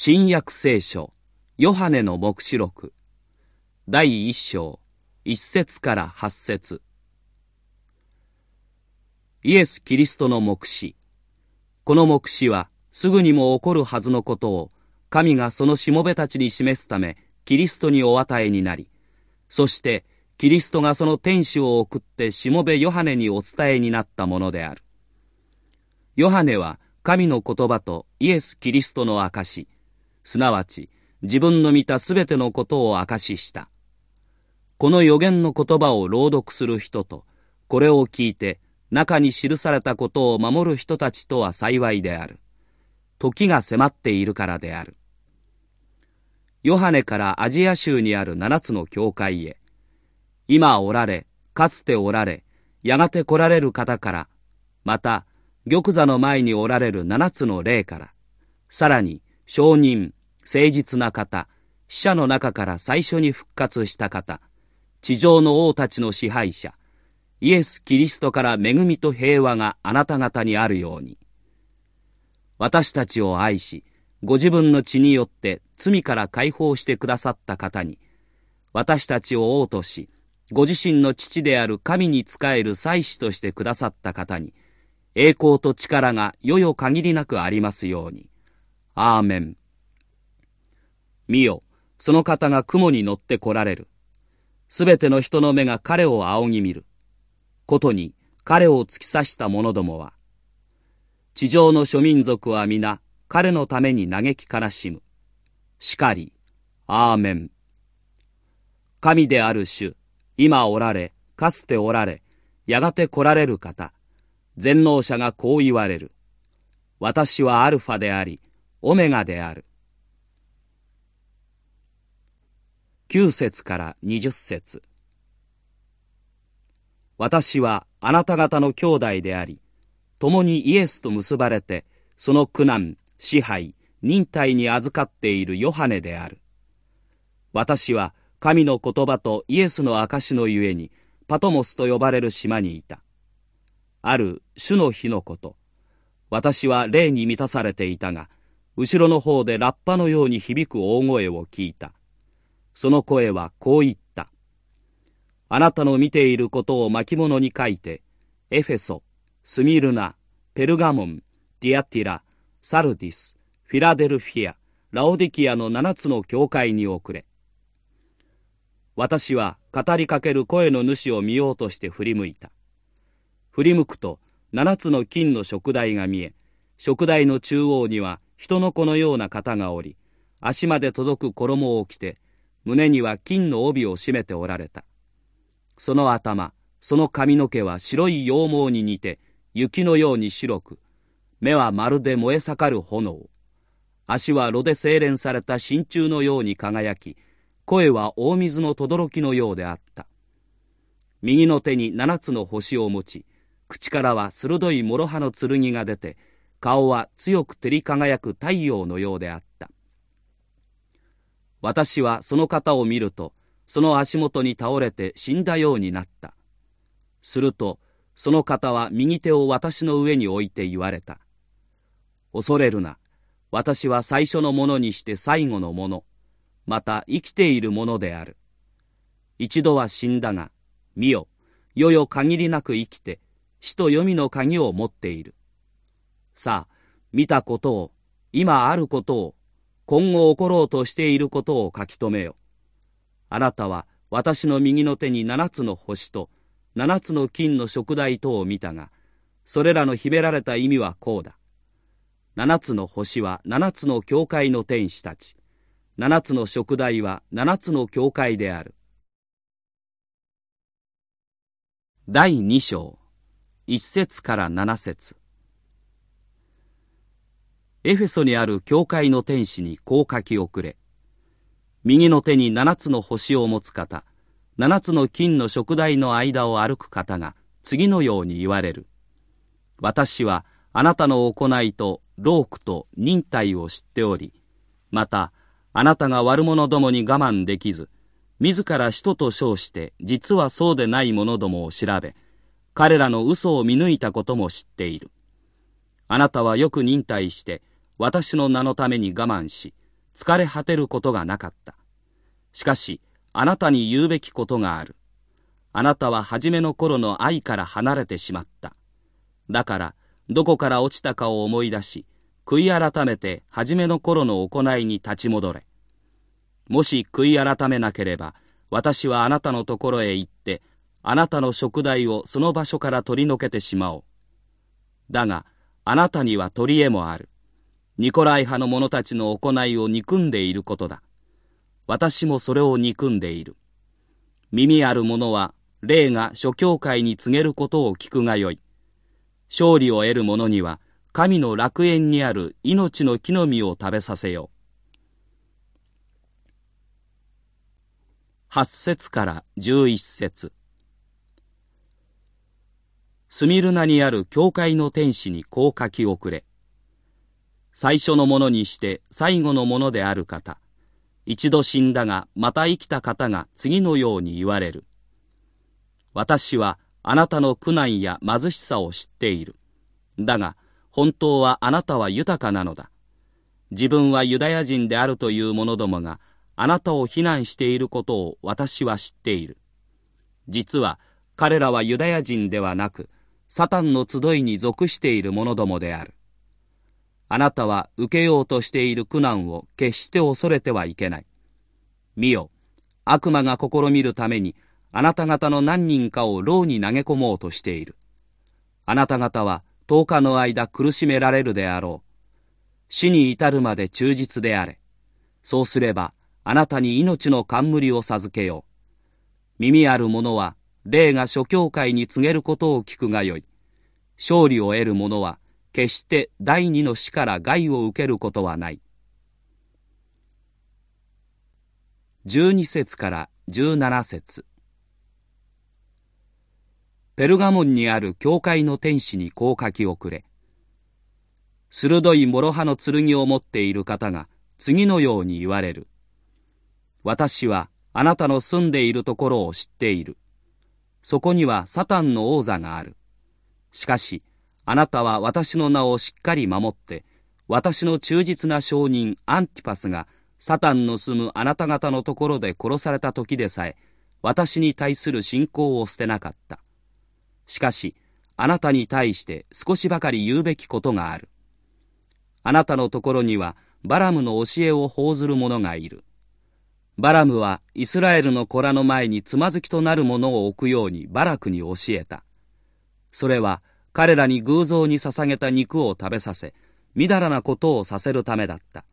新約聖書、ヨハネの黙示録、第一章、一節から八節。イエス・キリストの黙示。この黙示は、すぐにも起こるはずのことを、神がそのしもべたちに示すため、キリストにお与えになり、そして、キリストがその天使を送ってしもべヨハネにお伝えになったものである。ヨハネは神の言葉とイエス・キリストの証、すなわち自分の見たすべてのことを証しした。この予言の言葉を朗読する人と、これを聞いて中に記されたことを守る人たちとは幸いである。時が迫っているからである。ヨハネからアジア州にある七つの教会へ、今おられ、かつておられ、やがて来られる方から、また、玉座の前におられる七つの霊から、さらに、証人、誠実な方、死者の中から最初に復活した方、地上の王たちの支配者、イエス・キリストから恵みと平和があなた方にあるように。私たちを愛し、ご自分の血によって罪から解放してくださった方に、私たちを王とし、ご自身の父である神に仕える祭司としてくださった方に、栄光と力がよよ限りなくありますように。アーメン。見よ、その方が雲に乗って来られる。すべての人の目が彼を仰ぎ見る。ことに彼を突き刺した者どもは、地上の諸民族は皆彼のために嘆き悲しむ。しかり、アーメン。神である主、今おられ、かつておられ、やがて来られる方、全能者がこう言われる。私はアルファであり、オメガである。9節から20節私はあなた方の兄弟であり、共にイエスと結ばれて、その苦難、支配、忍耐に預かっているヨハネである。私は神の言葉とイエスの証のゆえに、パトモスと呼ばれる島にいた。ある主の日のこと。私は霊に満たされていたが、後ろの方でラッパのように響く大声を聞いた。その声はこう言った。あなたの見ていることを巻物に書いて、エフェソ、スミルナ、ペルガモン、ティアティラ、サルディス、フィラデルフィア、ラオディキアの七つの教会に送れ。私は語りかける声の主を見ようとして振り向いた。振り向くと七つの金の燭台が見え、燭台の中央には人の子のような方がおり、足まで届く衣を着て、胸には金の帯を締めておられた。その頭、その髪の毛は白い羊毛に似て、雪のように白く、目はまるで燃え盛る炎。足は炉で精錬された真鍮のように輝き、声は大水の轟のようであった。右の手に七つの星を持ち、口からは鋭い諸刃の剣が出て、顔は強く照り輝く太陽のようであった。私はその方を見ると、その足元に倒れて死んだようになった。すると、その方は右手を私の上に置いて言われた。恐れるな。私は最初のものにして最後のもの。また生きているものである。一度は死んだが、見よ、よよ限りなく生きて、死と読みの鍵を持っている。さあ、見たことを、今あることを、今後起ころうとしていることを書き留めよ。あなたは私の右の手に七つの星と七つの金の食台とを見たが、それらの秘められた意味はこうだ。七つの星は七つの教会の天使たち。七つの食台は七つの教会である。第二章、一節から七節。エフェソにある教会の天使にこう書き遅れ。右の手に七つの星を持つ方、七つの金の食台の間を歩く方が次のように言われる。私はあなたの行いと労苦と忍耐を知っており、またあなたが悪者どもに我慢できず、自ら人と称して実はそうでない者どもを調べ、彼らの嘘を見抜いたことも知っている。あなたはよく忍耐して、私の名のために我慢し、疲れ果てることがなかった。しかし、あなたに言うべきことがある。あなたは初めの頃の愛から離れてしまった。だから、どこから落ちたかを思い出し、悔い改めて初めの頃の行いに立ち戻れ。もし悔い改めなければ、私はあなたのところへ行って、あなたの食材をその場所から取り除けてしまおう。だが、あなたには取り柄もある。ニコライ派の者たちの行いを憎んでいることだ。私もそれを憎んでいる。耳ある者は、霊が諸教会に告げることを聞くがよい。勝利を得る者には、神の楽園にある命の木の実を食べさせよう。8節から11節スミルナにある教会の天使にこう書き遅れ。最初のものにして最後のものである方。一度死んだがまた生きた方が次のように言われる。私はあなたの苦難や貧しさを知っている。だが本当はあなたは豊かなのだ。自分はユダヤ人であるという者どもがあなたを非難していることを私は知っている。実は彼らはユダヤ人ではなく、サタンの集いに属している者どもである。あなたは受けようとしている苦難を決して恐れてはいけない。見よ、悪魔が試みるために、あなた方の何人かを牢に投げ込もうとしている。あなた方は10日の間苦しめられるであろう。死に至るまで忠実であれ。そうすれば、あなたに命の冠を授けよう。耳ある者は、霊が諸教会に告げることを聞くがよい。勝利を得る者は、決して第二の死から害を受けることはない。12節から17節ペルガモンにある教会の天使にこう書き遅れ。鋭い諸刃の剣を持っている方が次のように言われる。私はあなたの住んでいるところを知っている。そこにはサタンの王座がある。しかし、あなたは私の名をしっかり守って、私の忠実な証人アンティパスがサタンの住むあなた方のところで殺された時でさえ、私に対する信仰を捨てなかった。しかし、あなたに対して少しばかり言うべきことがある。あなたのところにはバラムの教えを報ずる者がいる。バラムはイスラエルの子らの前につまずきとなるものを置くようにバラクに教えた。それは彼らに偶像に捧げた肉を食べさせ、みだらなことをさせるためだった。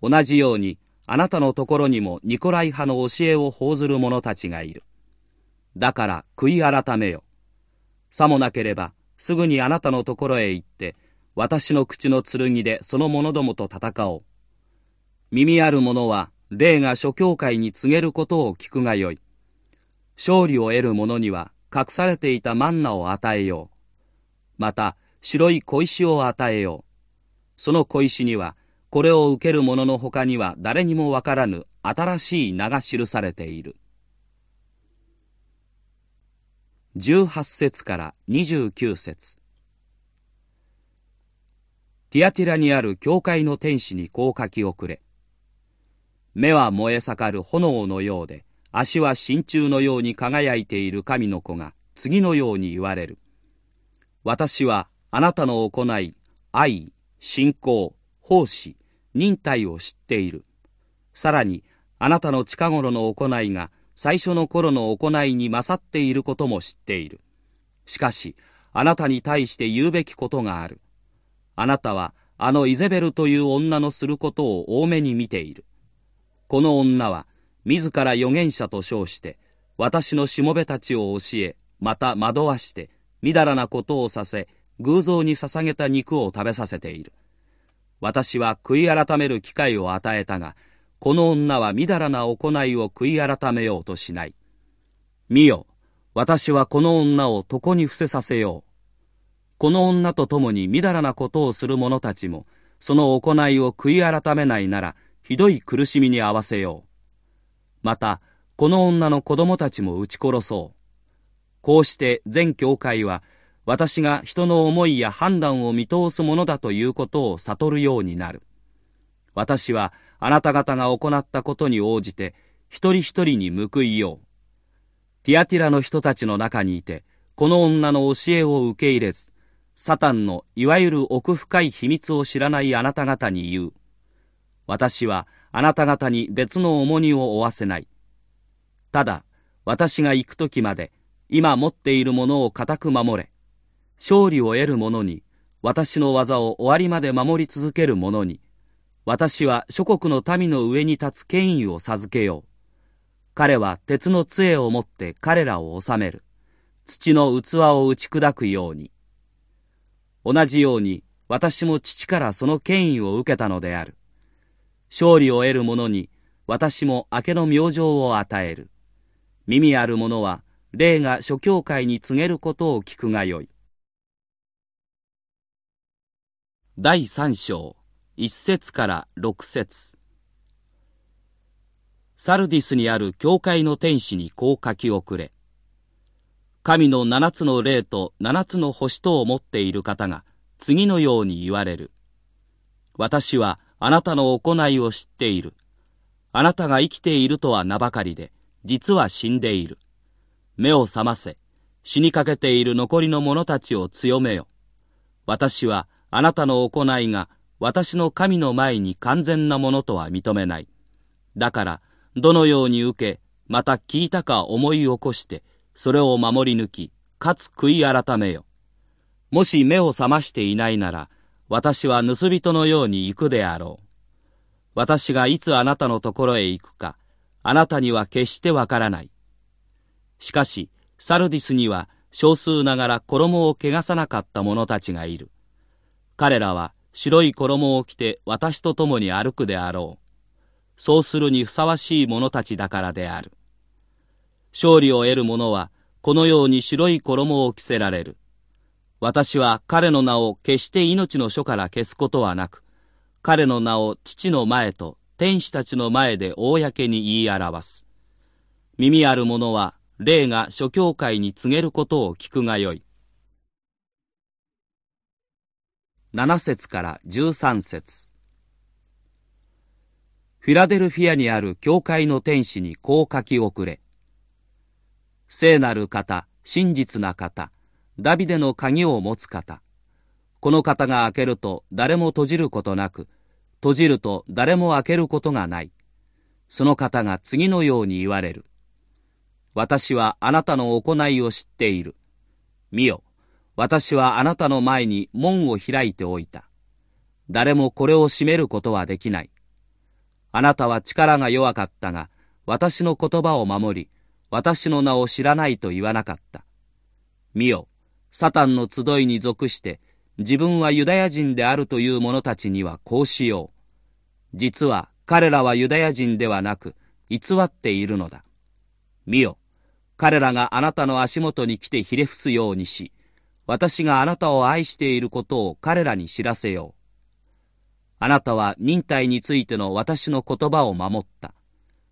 同じようにあなたのところにもニコライ派の教えを報ずる者たちがいる。だから悔い改めよ。さもなければすぐにあなたのところへ行って、私の口の剣でその者どもと戦おう。耳ある者は霊が諸教会に告げることを聞くがよい。勝利を得る者には隠されていたマンナを与えよう。また、白い小石を与えよう。その小石には、これを受ける者の他には誰にもわからぬ新しい名が記されている。18節から29節ティアティラにある教会の天使にこう書き遅れ。目は燃え盛る炎のようで、足は真鍮のように輝いている神の子が次のように言われる。私はあなたの行い、愛、信仰、奉仕、忍耐を知っている。さらに、あなたの近頃の行いが最初の頃の行いに勝っていることも知っている。しかし、あなたに対して言うべきことがある。あなたはあのイゼベルという女のすることを多めに見ている。この女は、自ら預言者と称して、私のしもべたちを教え、また惑わして、みだらなことをさせ、偶像に捧げた肉を食べさせている。私は悔い改める機会を与えたが、この女はみだらな行いを悔い改めようとしない。見よ、私はこの女を床に伏せさせよう。この女と共にみだらなことをする者たちも、その行いを悔い改めないなら、ひどい苦しみに合わせよう。また、この女の子供たちも撃ち殺そう。こうして全教会は、私が人の思いや判断を見通すものだということを悟るようになる。私はあなた方が行ったことに応じて、一人一人に報いよう。ティアティラの人たちの中にいて、この女の教えを受け入れず、サタンのいわゆる奥深い秘密を知らないあなた方に言う。私はあなた方に別の重荷を負わせない。ただ、私が行く時まで、今持っているものを固く守れ。勝利を得る者に、私の技を終わりまで守り続ける者に、私は諸国の民の上に立つ権威を授けよう。彼は鉄の杖を持って彼らを治める。土の器を打ち砕くように。同じように私も父からその権威を受けたのである。勝利を得る者に私も明けの明星を与える。耳ある者は霊が諸教会に告げることを聞くがよい。第三章一節から六節サルディスにある教会の天使にこう書き遅れ。神の七つの霊と七つの星とを持っている方が次のように言われる。私はあなたの行いを知っている。あなたが生きているとは名ばかりで、実は死んでいる。目を覚ませ。死にかけている残りの者たちを強めよ。私はあなたの行いが私の神の前に完全なものとは認めない。だから、どのように受け、また聞いたか思い起こして、それを守り抜き、かつ悔い改めよ。もし目を覚ましていないなら、私は盗人のように行くであろう。私がいつあなたのところへ行くか、あなたには決してわからない。しかし、サルディスには少数ながら衣を汚さなかった者たちがいる。彼らは白い衣を着て私と共に歩くであろう。そうするにふさわしい者たちだからである。勝利を得る者は、このように白い衣を着せられる。私は彼の名を決して命の書から消すことはなく、彼の名を父の前と天使たちの前で公に言い表す。耳ある者は、霊が諸教会に告げることを聞くがよい。7節から13節フィラデルフィアにある教会の天使にこう書き遅れ。聖なる方、真実な方、ダビデの鍵を持つ方。この方が開けると誰も閉じることなく、閉じると誰も開けることがない。その方が次のように言われる。私はあなたの行いを知っている。見よ、私はあなたの前に門を開いておいた。誰もこれを閉めることはできない。あなたは力が弱かったが、私の言葉を守り、私の名を知らないと言わなかった。見よ、サタンの集いに属して、自分はユダヤ人であるという者たちにはこうしよう。実は彼らはユダヤ人ではなく、偽っているのだ。見よ、彼らがあなたの足元に来てひれ伏すようにし、私があなたを愛していることを彼らに知らせよう。あなたは忍耐についての私の言葉を守った。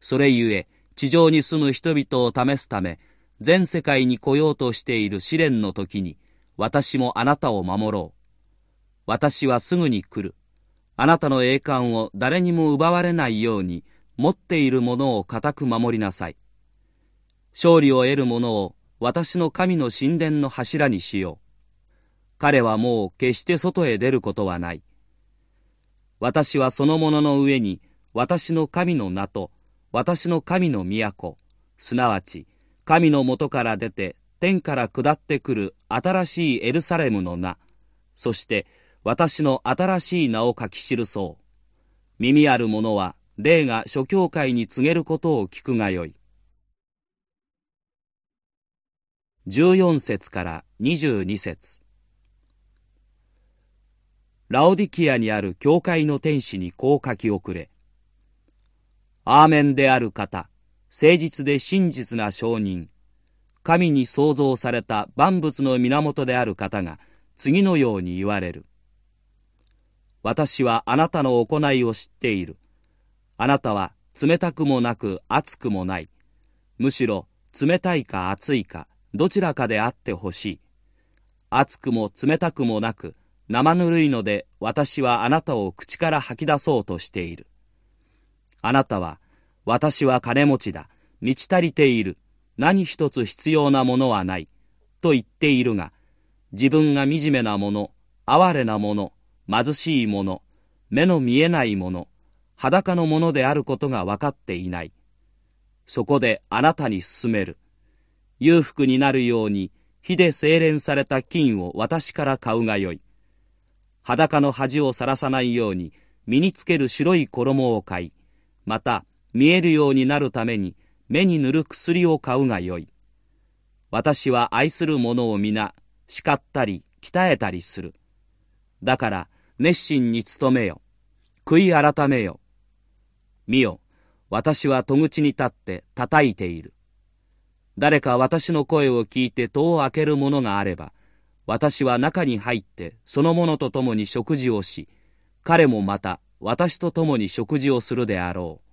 それゆえ、地上に住む人々を試すため、全世界に来ようとしている試練の時に、私もあなたを守ろう。私はすぐに来る。あなたの栄冠を誰にも奪われないように、持っているものを固く守りなさい。勝利を得る者を私の神の神殿の柱にしよう。彼はもう決して外へ出ることはない。私はそのもの上に私の神の名と私の神の都、すなわち神のもとから出て天から下ってくる新しいエルサレムの名、そして私の新しい名を書き記そう。耳ある者は霊が諸教会に告げることを聞くがよい。14節から22節ラオディキアにある教会の天使にこう書き遅れ。アーメンである方、誠実で真実な証人、神に創造された万物の源である方が次のように言われる。私はあなたの行いを知っている。あなたは冷たくもなく熱くもない。むしろ冷たいか熱いかどちらかであってほしい。熱くも冷たくもなく生ぬるいので私はあなたを口から吐き出そうとしている。あなたは、私は金持ちだ、満ち足りている、何一つ必要なものはない、と言っているが、自分が惨めなもの、哀れなもの、貧しいもの、目の見えないもの、裸のものであることが分かっていない。そこであなたに勧める。裕福になるように、火で精錬された金を私から買うがよい。裸の恥をさらさないように身につける白い衣を買い、また見えるようになるために目に塗る薬を買うがよい。私は愛する者を皆叱ったり鍛えたりする。だから熱心に努めよ。悔い改めよ。見よ、私は戸口に立って叩いている。誰か私の声を聞いて戸を開ける者があれば、私は中に入ってその者と共に食事をし、彼もまた私と共に食事をするであろう。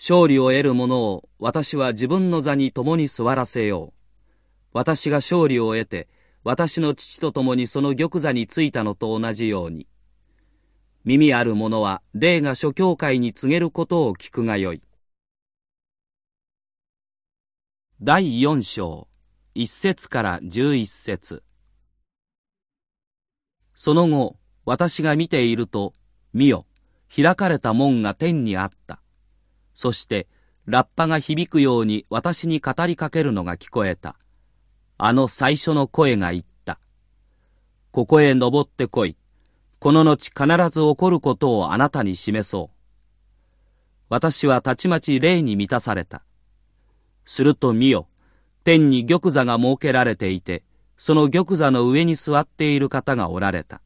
勝利を得る者を私は自分の座に共に座らせよう。私が勝利を得て、私の父と共にその玉座についたのと同じように。耳ある者は霊が諸教会に告げることを聞くがよい。第四章、一節から十一節。その後、私が見ていると、見よ、開かれた門が天にあった。そして、ラッパが響くように私に語りかけるのが聞こえた。あの最初の声が言った。ここへ登ってこい。この後必ず起こることをあなたに示そう。私はたちまち霊に満たされた。すると見よ、天に玉座が設けられていて、その玉座の上に座っている方がおられた。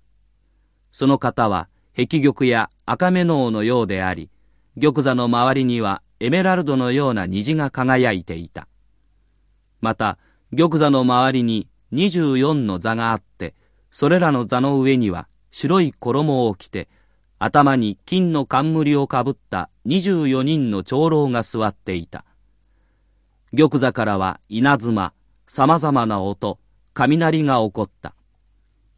その方は壁玉や赤目能のようであり、玉座の周りにはエメラルドのような虹が輝いていた。また、玉座の周りに24の座があって、それらの座の上には白い衣を着て、頭に金の冠をかぶった24人の長老が座っていた。玉座からは稲妻、様々な音、雷が起こった。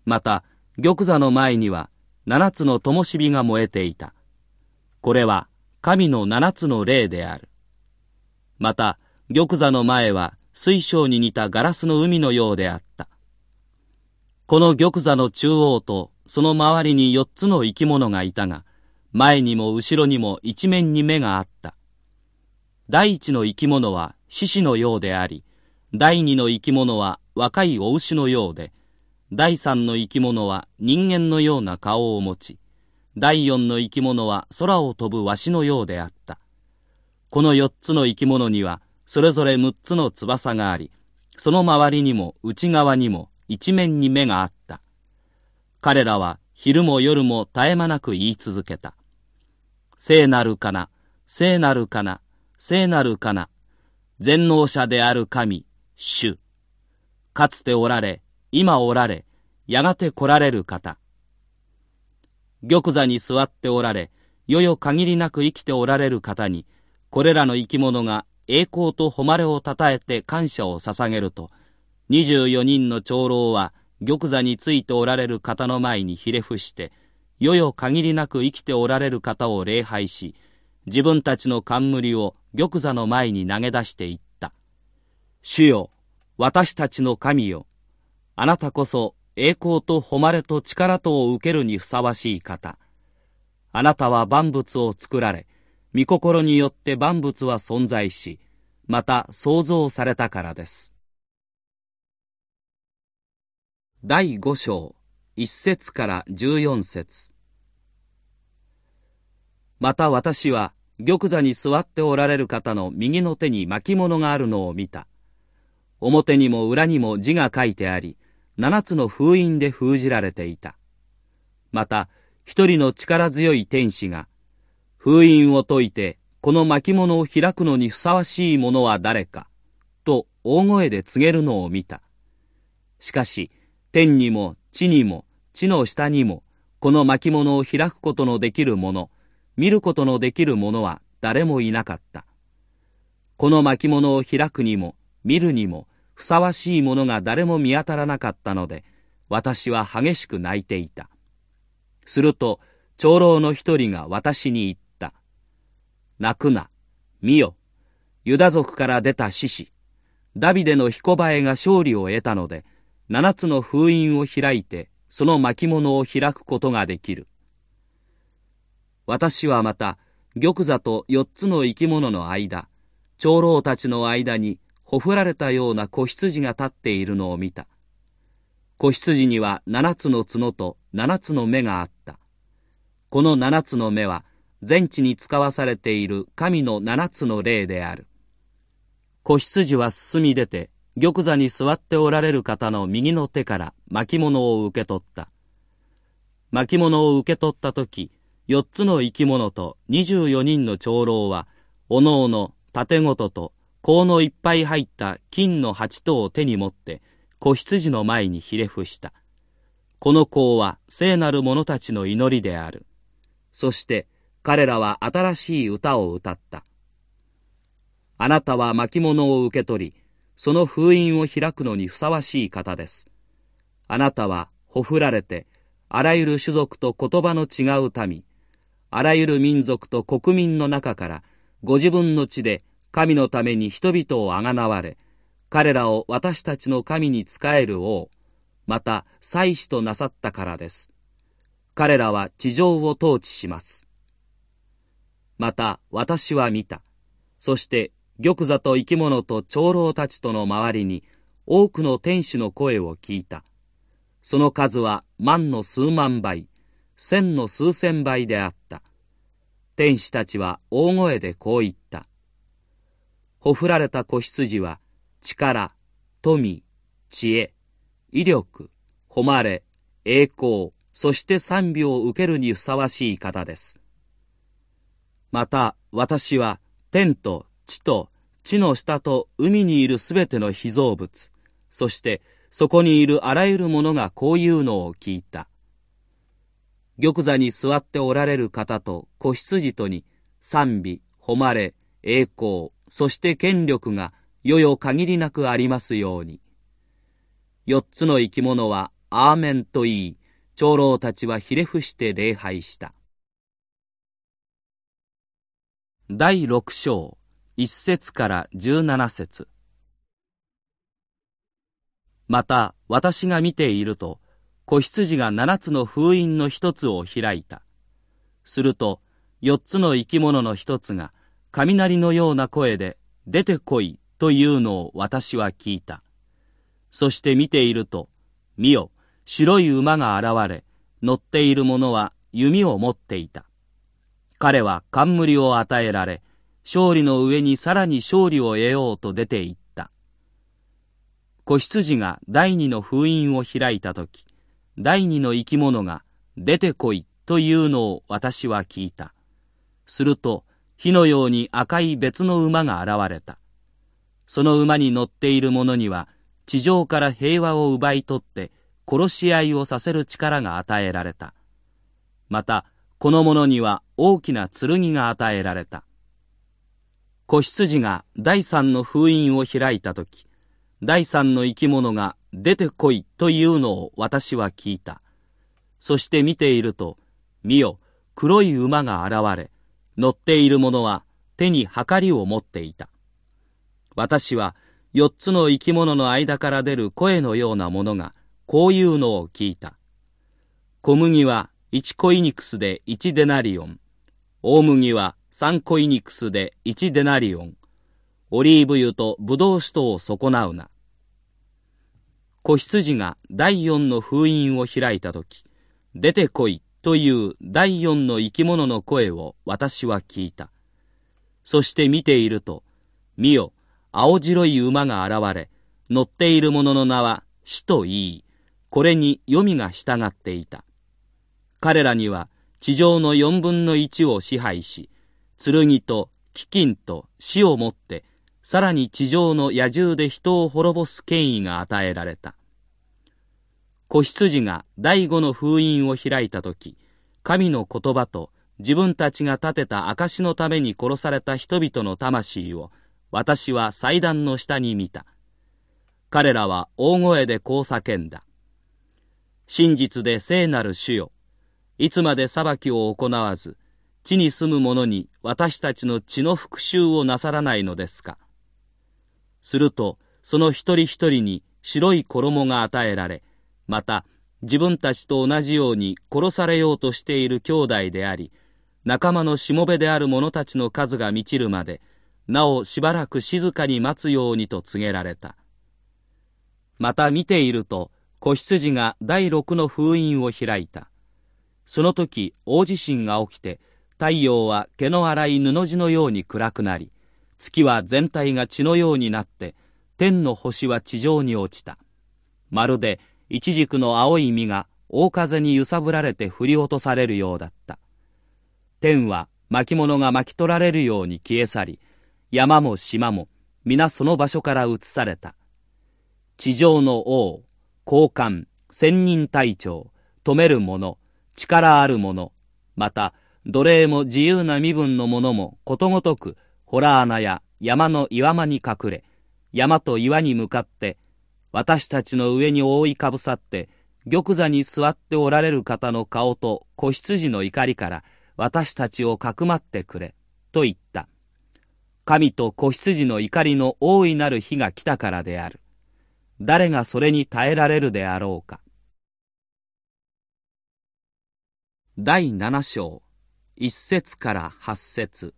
また、玉座の前には七つの灯火が燃えていた。これは神の七つの霊である。また、玉座の前は水晶に似たガラスの海のようであった。この玉座の中央とその周りに四つの生き物がいたが、前にも後ろにも一面に目があった。第一の生き物は獅子のようであり、第二の生き物は若いお牛のようで、第三の生き物は人間のような顔を持ち、第四の生き物は空を飛ぶわしのようであった。この四つの生き物には、それぞれ六つの翼があり、その周りにも内側にも一面に目があった。彼らは昼も夜も絶え間なく言い続けた。聖なるかな、聖なるかな、聖なるかな、全能者である神、主。かつておられ、今おられ、やがて来られる方。玉座に座っておられ、よよ限りなく生きておられる方に、これらの生き物が栄光と誉れをたたえて感謝を捧げると、24人の長老は玉座についておられる方の前にひれ伏して、よよ限りなく生きておられる方を礼拝し、自分たちの冠を玉座の前に投げ出していった。主よ、私たちの神よ、あなたこそ栄光と誉れと力とを受けるにふさわしい方。あなたは万物を作られ、御心によって万物は存在し、また創造されたからです。第五章、一節から十四節。また私は、玉座に座っておられる方の右の手に巻物があるのを見た。表にも裏にも字が書いてあり、七つの封印で封じられていた。また、一人の力強い天使が、封印を解いて、この巻物を開くのにふさわしい者は誰か、と大声で告げるのを見た。しかし、天にも地にも地の下にも、この巻物を開くことのできる者、見ることのできる者は誰もいなかった。この巻物を開くにも、見るにも、ふさわしいものが誰も見当たらなかったので、私は激しく泣いていた。すると、長老の一人が私に言った。泣くな、見よ。ユダ族から出た獅子、ダビデの彦バエが勝利を得たので、七つの封印を開いて、その巻物を開くことができる。私はまた、玉座と四つの生き物の間、長老たちの間に、ほふられたような子羊が立っているのを見た。子羊には七つの角と七つの目があった。この七つの目は、全地に使わされている神の七つの霊である。子羊は進み出て、玉座に座っておられる方の右の手から巻物を受け取った。巻物を受け取った時、四つの生き物と二十四人の長老は、おのおの盾ごとと香のいっぱい入った金の八頭を手に持って、子羊の前にひれ伏した。この香は聖なる者たちの祈りである。そして彼らは新しい歌を歌った。あなたは巻物を受け取り、その封印を開くのにふさわしい方です。あなたはほふられて、あらゆる種族と言葉の違う民、あらゆる民族と国民の中から、ご自分の地で神のために人々をあがなわれ、彼らを私たちの神に仕える王、また祭司となさったからです。彼らは地上を統治します。また私は見た。そして玉座と生き物と長老たちとの周りに多くの天使の声を聞いた。その数は万の数万倍、千の数千倍であった。天使たちは大声でこう言った。ほふられた子羊は力、富、知恵、威力、誉れ、栄光、そして賛美を受けるにふさわしい方です。また私は天と地と地の下と海にいるすべての被造物、そしてそこにいるあらゆるものがこういうのを聞いた。玉座に座っておられる方と子羊とに賛美、誉れ、栄光、そして権力が世々限りなくありますように。四つの生き物はアーメンと言い、長老たちはひれ伏して礼拝した。第六章一節から十七節また私が見ていると子羊が七つの封印の一つを開いた。すると四つの生き物の一つが雷のような声で出てこいというのを私は聞いた。そして見ていると見よ白い馬が現れ乗っている者は弓を持っていた。彼は冠を与えられ勝利の上にさらに勝利を得ようと出て行った。子羊が第二の封印を開いた時、第二の生き物が出てこいというのを私は聞いた。すると、火のように赤い別の馬が現れた。その馬に乗っている者には、地上から平和を奪い取って殺し合いをさせる力が与えられた。また、この者には大きな剣が与えられた。子羊が第三の封印を開いたとき、第三の生き物が出てこいというのを私は聞いた。そして見ていると、見よ、黒い馬が現れ、乗っている者は手に計りを持っていた。私は四つの生き物の間から出る声のようなものが、こういうのを聞いた。小麦は一コイニクスで一デナリオン。大麦は3コイニクスで1デナリオン、オリーブ油とブドウ酒とを損なうな。子羊が第四の封印を開いたとき、出てこいという第四の生き物の声を私は聞いた。そして見ていると、見よ、青白い馬が現れ、乗っている者の名は死と言い、これに読みが従っていた。彼らには地上の四分の一を支配し、剣と飢饉と死をもって、さらに地上の野獣で人を滅ぼす権威が与えられた。子羊が第五の封印を開いたとき、神の言葉と自分たちが立てた証のために殺された人々の魂を私は祭壇の下に見た。彼らは大声でこう叫んだ。真実で聖なる主よ。いつまで裁きを行わず、地に住む者に私たちの血の復讐をなさらないのですか。すると、その一人一人に白い衣が与えられ、また、自分たちと同じように殺されようとしている兄弟であり、仲間のしもべである者たちの数が満ちるまで、なおしばらく静かに待つようにと告げられた。また見ていると、子羊が第六の封印を開いた。その時、大地震が起きて、太陽は毛の荒い布地のように暗くなり、月は全体が血のようになって、天の星は地上に落ちた。まるで、一軸の青い実が大風に揺さぶられて振り落とされるようだった。天は巻物が巻き取られるように消え去り、山も島も皆その場所から移された。地上の王、高官、千人隊長、止める者、力ある者、また、奴隷も自由な身分の者もことごとく、洞穴や山の岩間に隠れ、山と岩に向かって、私たちの上に覆いかぶさって、玉座に座っておられる方の顔と子羊の怒りから私たちをかくまってくれ、と言った。神と子羊の怒りの大いなる日が来たからである。誰がそれに耐えられるであろうか。第七章一節から八節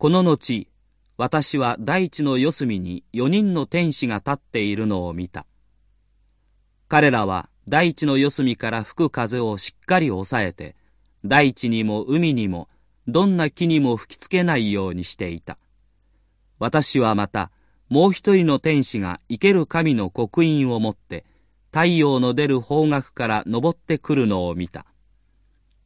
この後、私は大地の四隅に四人の天使が立っているのを見た。彼らは大地の四隅から吹く風をしっかり抑えて、大地にも海にも、どんな木にも吹きつけないようにしていた。私はまた、もう一人の天使が生ける神の刻印を持って、太陽の出る方角から登ってくるのを見た。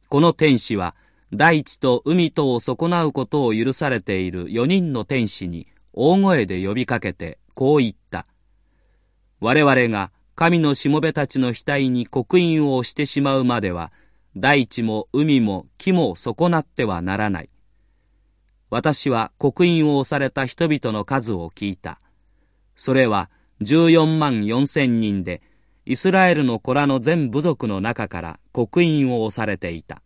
この天使は、大地と海とを損なうことを許されている四人の天使に大声で呼びかけて、こう言った。我々が神のしもべたちの額に刻印を押してしまうまでは、大地も海も木も損なってはならない。私は刻印を押された人々の数を聞いた。それは14万4千人で、イスラエルの子らの全部族の中から刻印を押されていた。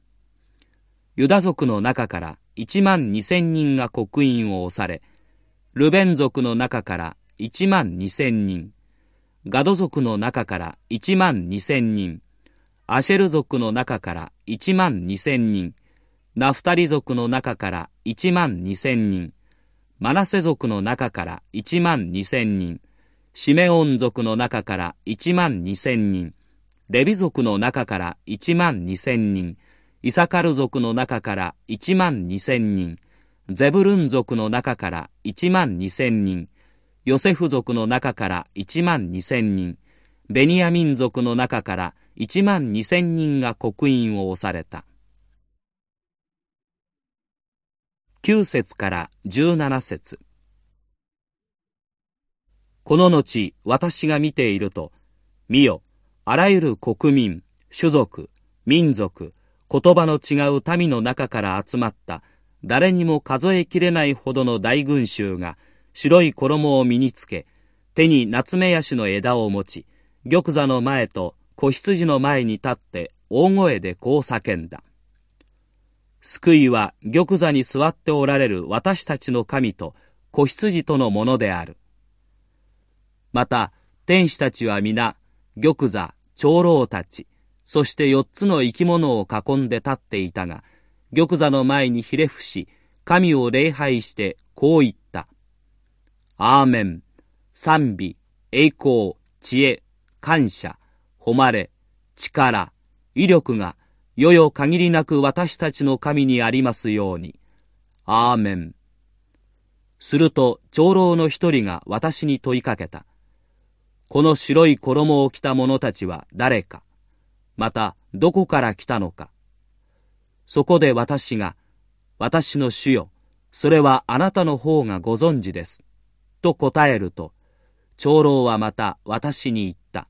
ユダ族の中から1万2千人が刻印を押され、ルベン族の中から1万2千人、ガド族の中から1万2千人、アシェル族の中から1万2千人、ナフタリ族の中から1万2千人、マナセ族の中から1万2千人、シメオン族の中から1万2千人、レビ族の中から1万2千人、イサカル族の中から1万2千人、ゼブルン族の中から1万2千人、ヨセフ族の中から1万2千人、ベニヤ民族の中から1万2千人が刻印を押された。9節から17節この後、私が見ていると、見よ、あらゆる国民、種族、民族、言葉の違う民の中から集まった、誰にも数えきれないほどの大群衆が、白い衣を身につけ、手に夏目ヤシの枝を持ち、玉座の前と子羊の前に立って大声でこう叫んだ。救いは玉座に座っておられる私たちの神と子羊とのものである。また、天使たちは皆、玉座、長老たち、そして四つの生き物を囲んで立っていたが、玉座の前にひれ伏し、神を礼拝してこう言った。アーメン、賛美、栄光、知恵、感謝、誉れ、力、威力が、よよ限りなく私たちの神にありますように。アーメン。すると長老の一人が私に問いかけた。この白い衣を着た者たちは誰か、またどこから来たのか。そこで私が、私の主よ、それはあなたの方がご存知です。と答えると、長老はまた私に言った。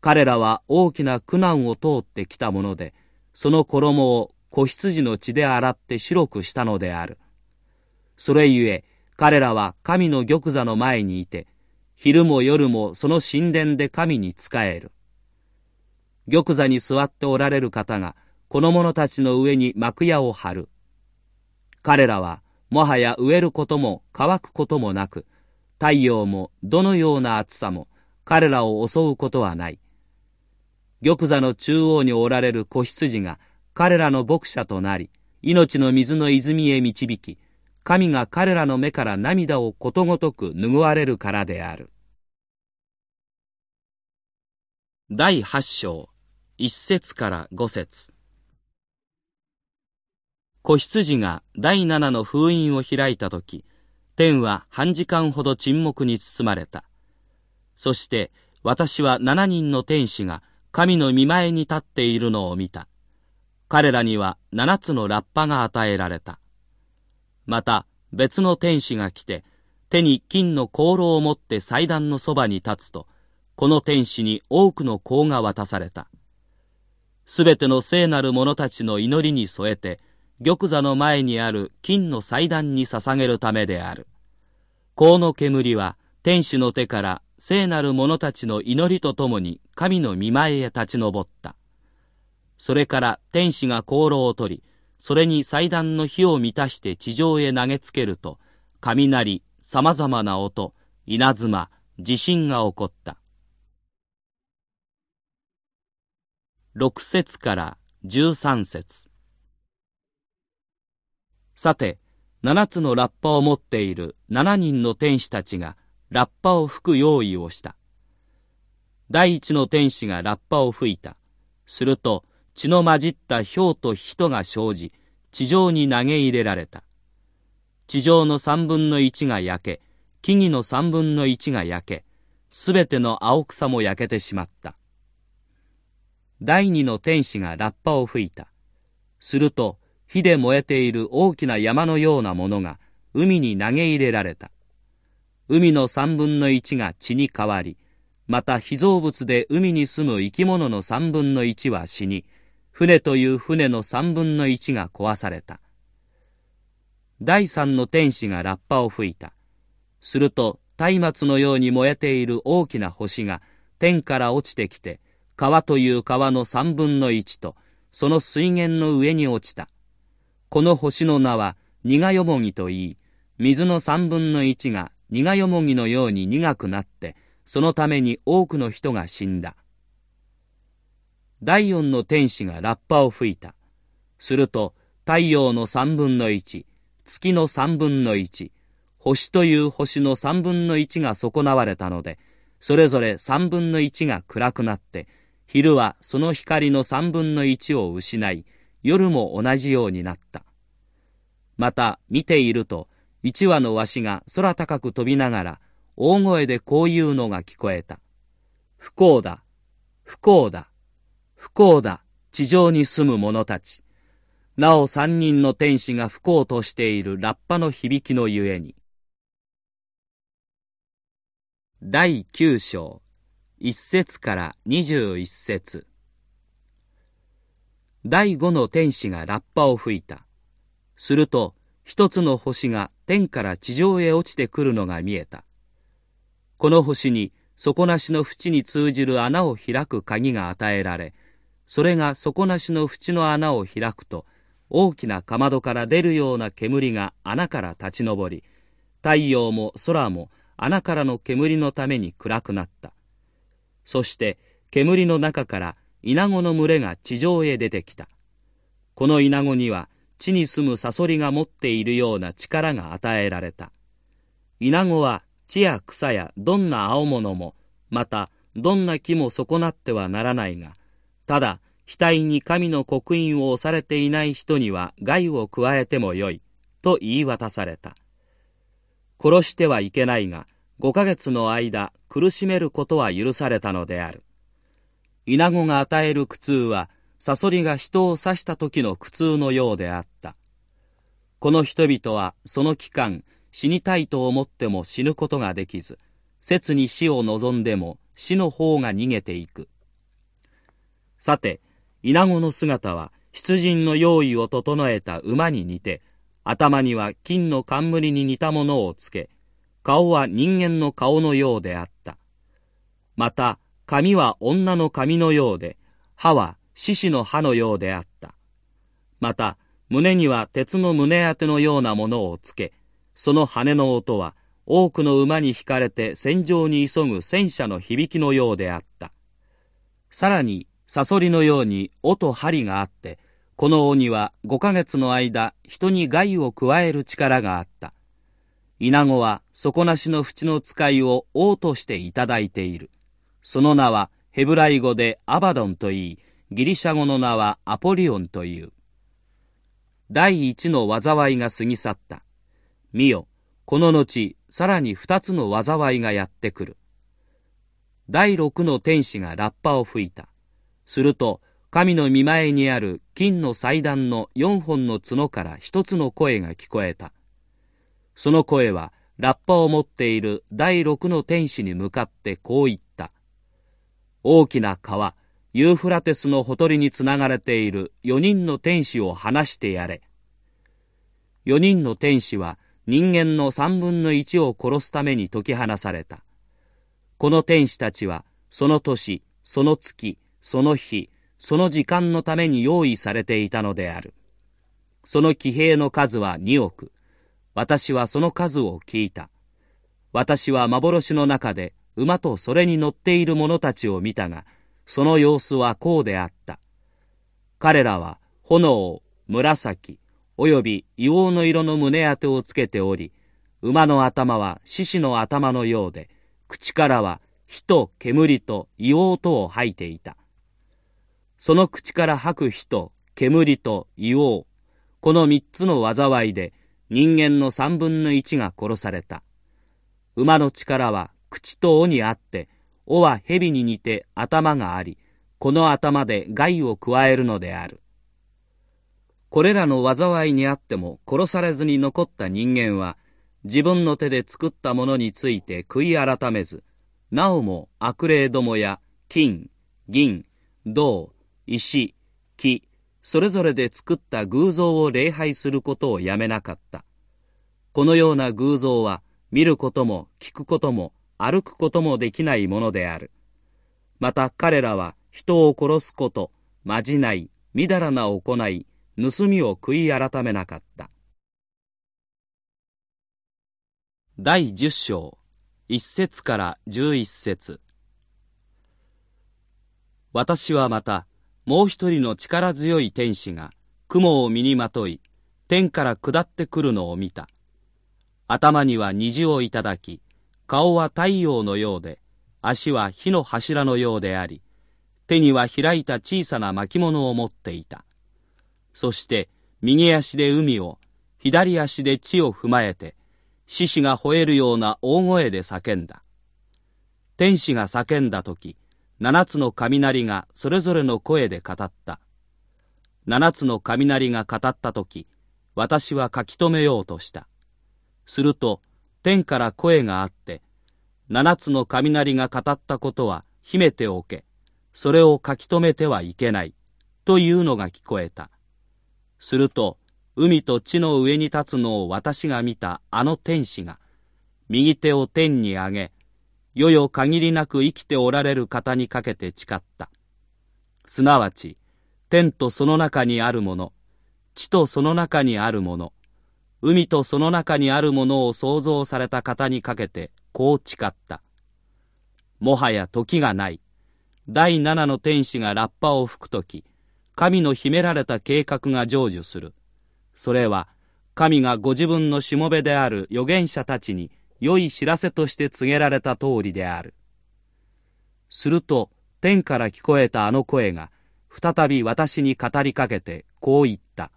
彼らは大きな苦難を通ってきたもので、その衣を子羊の血で洗って白くしたのである。それゆえ、彼らは神の玉座の前にいて、昼も夜もその神殿で神に仕える。玉座に座っておられる方が、この者たちの上に幕屋を張る。彼らは、もはや植えることも乾くこともなく、太陽もどのような暑さも彼らを襲うことはない。玉座の中央におられる子羊が彼らの牧者となり、命の水の泉へ導き、神が彼らの目から涙をことごとく拭われるからである。第八章、一節から五節子羊が第七の封印を開いたとき、天は半時間ほど沈黙に包まれた。そして私は七人の天使が神の見前に立っているのを見た。彼らには七つのラッパが与えられた。また別の天使が来て、手に金の香炉を持って祭壇のそばに立つと、この天使に多くの香が渡された。すべての聖なる者たちの祈りに添えて、玉座の前にある金の祭壇に捧げるためである。香の煙は天使の手から聖なる者たちの祈りとともに神の見前へ立ち上った。それから天使が香炉を取り、それに祭壇の火を満たして地上へ投げつけると、雷、様々な音、稲妻、地震が起こった。六節から十三節さて、七つのラッパを持っている七人の天使たちがラッパを吹く用意をした。第一の天使がラッパを吹いた。すると、血の混じった氷と人が生じ、地上に投げ入れられた。地上の三分の一が焼け、木々の三分の一が焼け、すべての青草も焼けてしまった。第二の天使がラッパを吹いた。すると、火で燃えている大きな山のようなものが海に投げ入れられた。海の三分の一が血に変わり、また被造物で海に住む生き物の三分の一は死に、船という船の三分の一が壊された。第三の天使がラッパを吹いた。すると、松明のように燃えている大きな星が天から落ちてきて、川という川の三分の一と、その水源の上に落ちた。この星の名は、苦よもぎと言い、水の三分の一が苦よもぎのように苦くなって、そのために多くの人が死んだ。第四の天使がラッパを吹いた。すると、太陽の三分の一、月の三分の一、星という星の三分の一が損なわれたので、それぞれ三分の一が暗くなって、昼はその光の三分の一を失い、夜も同じようになった。また、見ていると、一羽のわしが空高く飛びながら、大声でこういうのが聞こえた。不幸だ、不幸だ、不幸だ、地上に住む者たち。なお三人の天使が不幸としているラッパの響きのゆえに。第九章、一節から二十一節。第五の天使がラッパを吹いた。すると、一つの星が天から地上へ落ちてくるのが見えた。この星に底なしの縁に通じる穴を開く鍵が与えられ、それが底なしの縁の穴を開くと、大きなかまどから出るような煙が穴から立ち上り、太陽も空も穴からの煙のために暗くなった。そして煙の中からイナゴの群れが地上へ出てきた。このイナゴには地に住むサソリが持っているような力が与えられた。イナゴは地や草やどんな青物も、またどんな木も損なってはならないが、ただ、額に神の刻印を押されていない人には害を加えてもよい、と言い渡された。殺してはいけないが、5ヶ月の間苦しめることは許されたのである。イナゴが与える苦痛は、サソリが人を刺した時の苦痛のようであった。この人々はその期間、死にたいと思っても死ぬことができず、切に死を望んでも死の方が逃げていく。さて、イナゴの姿は出陣の用意を整えた馬に似て、頭には金の冠に似たものをつけ、顔は人間の顔のようであった。また、髪は女の髪のようで、歯は獅子の歯のようであった。また、胸には鉄の胸当てのようなものをつけ、その羽の音は多くの馬に引かれて戦場に急ぐ戦車の響きのようであった。さらに、サソリのように尾と針があって、この鬼は5ヶ月の間、人に害を加える力があった。イナゴは底なしの淵の使いを王としていただいている。その名はヘブライ語でアバドンといい、ギリシャ語の名はアポリオンという。第一の災いが過ぎ去った。見よ、この後、さらに二つの災いがやってくる。第六の天使がラッパを吹いた。すると、神の見前にある金の祭壇の四本の角から一つの声が聞こえた。その声は、ラッパを持っている第六の天使に向かってこう言った。大きな川、ユーフラテスのほとりにつながれている四人の天使を離してやれ。四人の天使は人間の三分の一を殺すために解き放された。この天使たちは、その年、その月、その日、その時間のために用意されていたのである。その騎兵の数は2億。私はその数を聞いた。私は幻の中で馬とそれに乗っている者たちを見たが、その様子はこうであった。彼らは炎、紫、および硫黄の色の胸当てをつけており、馬の頭は獅子の頭のようで、口からは火と煙と硫黄とを吐いていた。その口から吐く火と煙と硫黄、この三つの災いで人間の三分の一が殺された。馬の力は口と尾にあって、尾は蛇に似て頭があり、この頭で害を加えるのである。これらの災いにあっても殺されずに残った人間は、自分の手で作ったものについて悔い改めず、なおも悪霊どもや金、銀、銅、石、木、それぞれで作った偶像を礼拝することをやめなかった。このような偶像は見ることも聞くことも歩くこともできないものである。また彼らは人を殺すこと、まじない、みだらな行い、盗みを悔い改めなかった。第十章、一節から十一節。私はまた、もう一人の力強い天使が、雲を身にまとい、天から下ってくるのを見た。頭には虹をいただき、顔は太陽のようで、足は火の柱のようであり、手には開いた小さな巻物を持っていた。そして、右足で海を、左足で地を踏まえて、獅子が吠えるような大声で叫んだ。天使が叫んだ時、七つの雷がそれぞれの声で語った。七つの雷が語った時、私は書き留めようとした。すると、天から声があって、七つの雷が語ったことは秘めておけ、それを書き留めてはいけない、というのが聞こえた。すると、海と地の上に立つのを私が見たあの天使が、右手を天に上げ、世々限りなく生きておられる方にかけて誓った。すなわち、天とその中にあるもの、地とその中にあるもの、海とその中にあるものを創造された方にかけてこう誓った。もはや時がない。第七の天使がラッパを吹くとき、神の秘められた計画が成就する。それは、神がご自分のしもべである預言者たちに良い知らせとして告げられた通りである。すると、天から聞こえたあの声が、再び私に語りかけて、こう言った。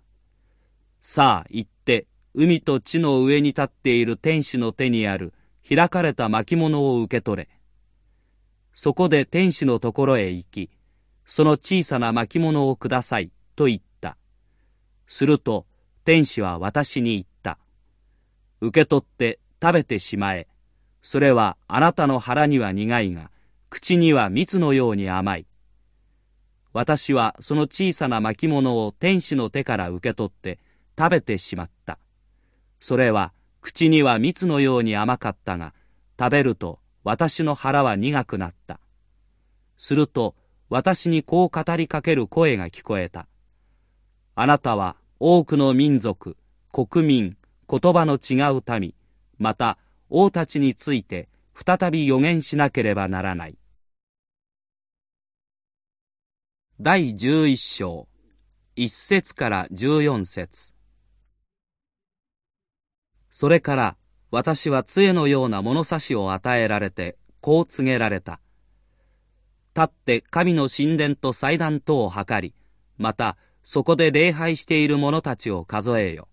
さあ、行って、海と地の上に立っている天使の手にある開かれた巻物を受け取れ。そこで天使のところへ行き、その小さな巻物をください、と言った。すると、天使は私に言った。受け取って食べてしまえ。それはあなたの腹には苦いが、口には蜜のように甘い。私はその小さな巻物を天使の手から受け取って食べてしまった。それは口には蜜のように甘かったが、食べると私の腹は苦くなった。すると私にこう語りかける声が聞こえた。あなたは多くの民族、国民、言葉の違う民、また王たちについて再び予言しなければならない。第十一章、一節から十四節。それから私は杖のような物差しを与えられて、こう告げられた。立って神の神殿と祭壇とを測り、またそこで礼拝している者たちを数えよ。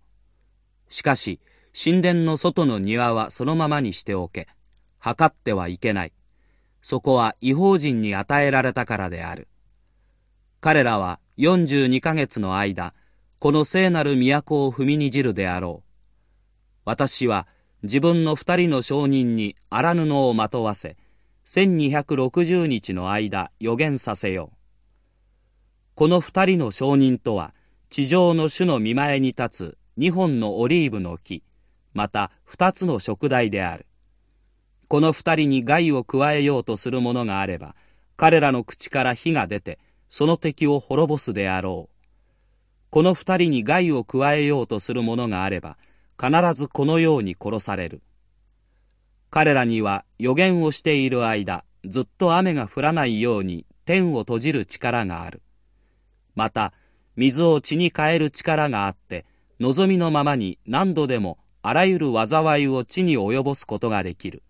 しかし、神殿の外の庭はそのままにしておけ。測ってはいけない。そこは違法人に与えられたからである。彼らは42ヶ月の間、この聖なる都を踏みにじるであろう。私は自分の二人の証人に荒布をまとわせ、1260日の間予言させよう。この二人の証人とは、地上の主の見前に立つ二本のオリーブの木、また二つの食台である。この二人に害を加えようとする者があれば、彼らの口から火が出て、その敵を滅ぼすであろう。この二人に害を加えようとする者があれば、必ずこのように殺される。彼らには予言をしている間、ずっと雨が降らないように天を閉じる力がある。また、水を血に変える力があって、望みのままに何度でもあらゆる災いを地に及ぼすことができる。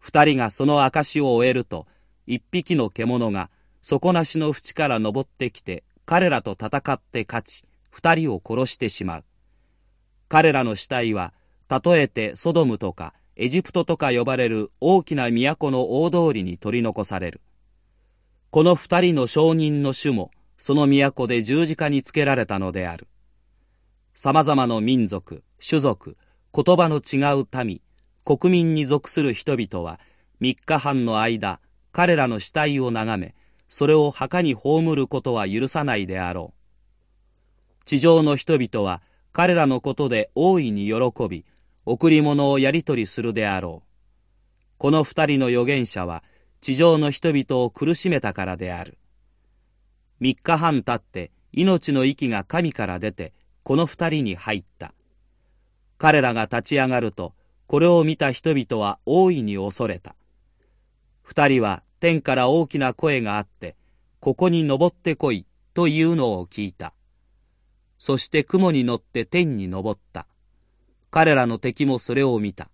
二人がその証を終えると、一匹の獣が底なしの淵から登ってきて、彼らと戦って勝ち、二人を殺してしまう。彼らの死体は、例えてソドムとかエジプトとか呼ばれる大きな都の大通りに取り残される。この二人の証人の種も、その都で十字架につけられたのである。様々な民族、種族、言葉の違う民、国民に属する人々は、三日半の間、彼らの死体を眺め、それを墓に葬ることは許さないであろう。地上の人々は、彼らのことで大いに喜び、贈り物をやり取りするであろう。この二人の預言者は地上の人々を苦しめたからである。三日半経って命の息が神から出てこの二人に入った。彼らが立ち上がるとこれを見た人々は大いに恐れた。二人は天から大きな声があって、ここに登ってこいというのを聞いた。そして雲に乗って天に登った。彼らの敵もそれを見た。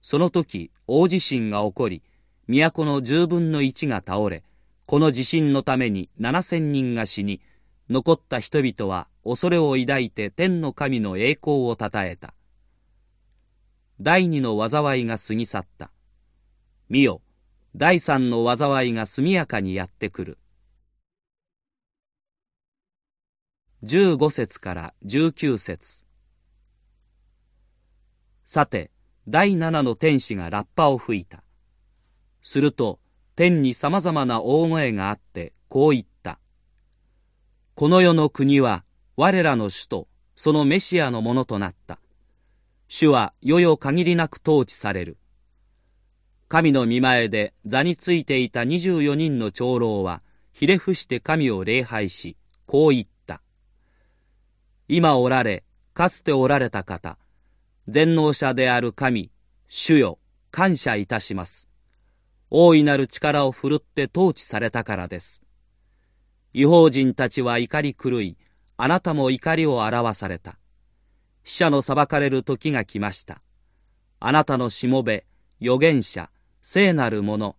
その時、大地震が起こり、都の十分の一が倒れ、この地震のために七千人が死に、残った人々は恐れを抱いて天の神の栄光をたたえた。第二の災いが過ぎ去った。見よ、第三の災いが速やかにやってくる。十五節から十九節さて、第七の天使がラッパを吹いた。すると、天に様々な大声があって、こう言った。この世の国は、我らの主と、そのメシアのものとなった。主は、世々限りなく統治される。神の見前で座についていた24人の長老は、ひれ伏して神を礼拝し、こう言った。今おられ、かつておられた方、全能者である神、主よ、感謝いたします。大いなる力を振るって統治されたからです。違法人たちは怒り狂い、あなたも怒りを表された。死者の裁かれる時が来ました。あなたのしもべ、預言者、聖なる者、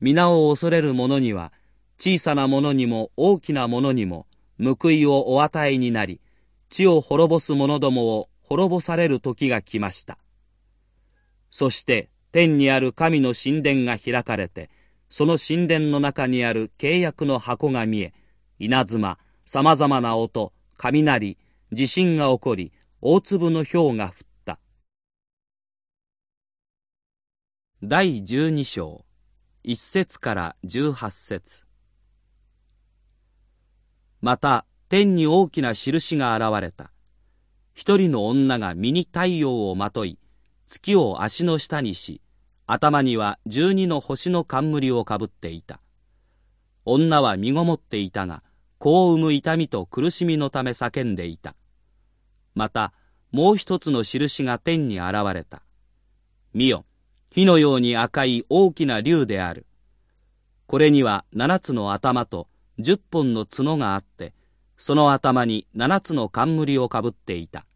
皆を恐れる者には、小さな者にも大きな者にも、報いをお与えになり、地を滅ぼす者どもを滅ぼされる時が来ました。そして天にある神の神殿が開かれて、その神殿の中にある契約の箱が見え、稲妻、様々な音、雷、地震が起こり、大粒の氷が降った。第十二章、一節から十八節。また、天に大きな印が現れた。一人の女が身に太陽をまとい、月を足の下にし、頭には十二の星の冠をかぶっていた。女は身ごもっていたが、子を産む痛みと苦しみのため叫んでいた。また、もう一つの印が天に現れた。見よ、火のように赤い大きな竜である。これには七つの頭と十本の角があって、その頭に七つの冠をかぶっていた。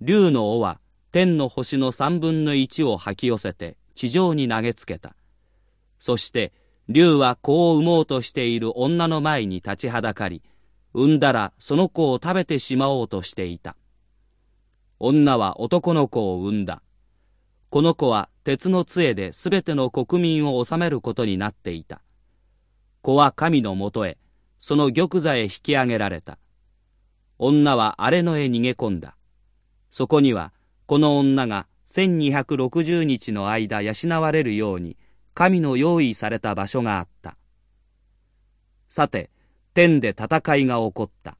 竜の尾は天の星の三分の一を吐き寄せて地上に投げつけた。そして竜は子を産もうとしている女の前に立ちはだかり、産んだらその子を食べてしまおうとしていた。女は男の子を産んだ。この子は鉄の杖で全ての国民を治めることになっていた。子は神のもとへ、その玉座へ引き上げられた。女は荒れ野へ逃げ込んだ。そこには、この女が1260日の間養われるように、神の用意された場所があった。さて、天で戦いが起こった。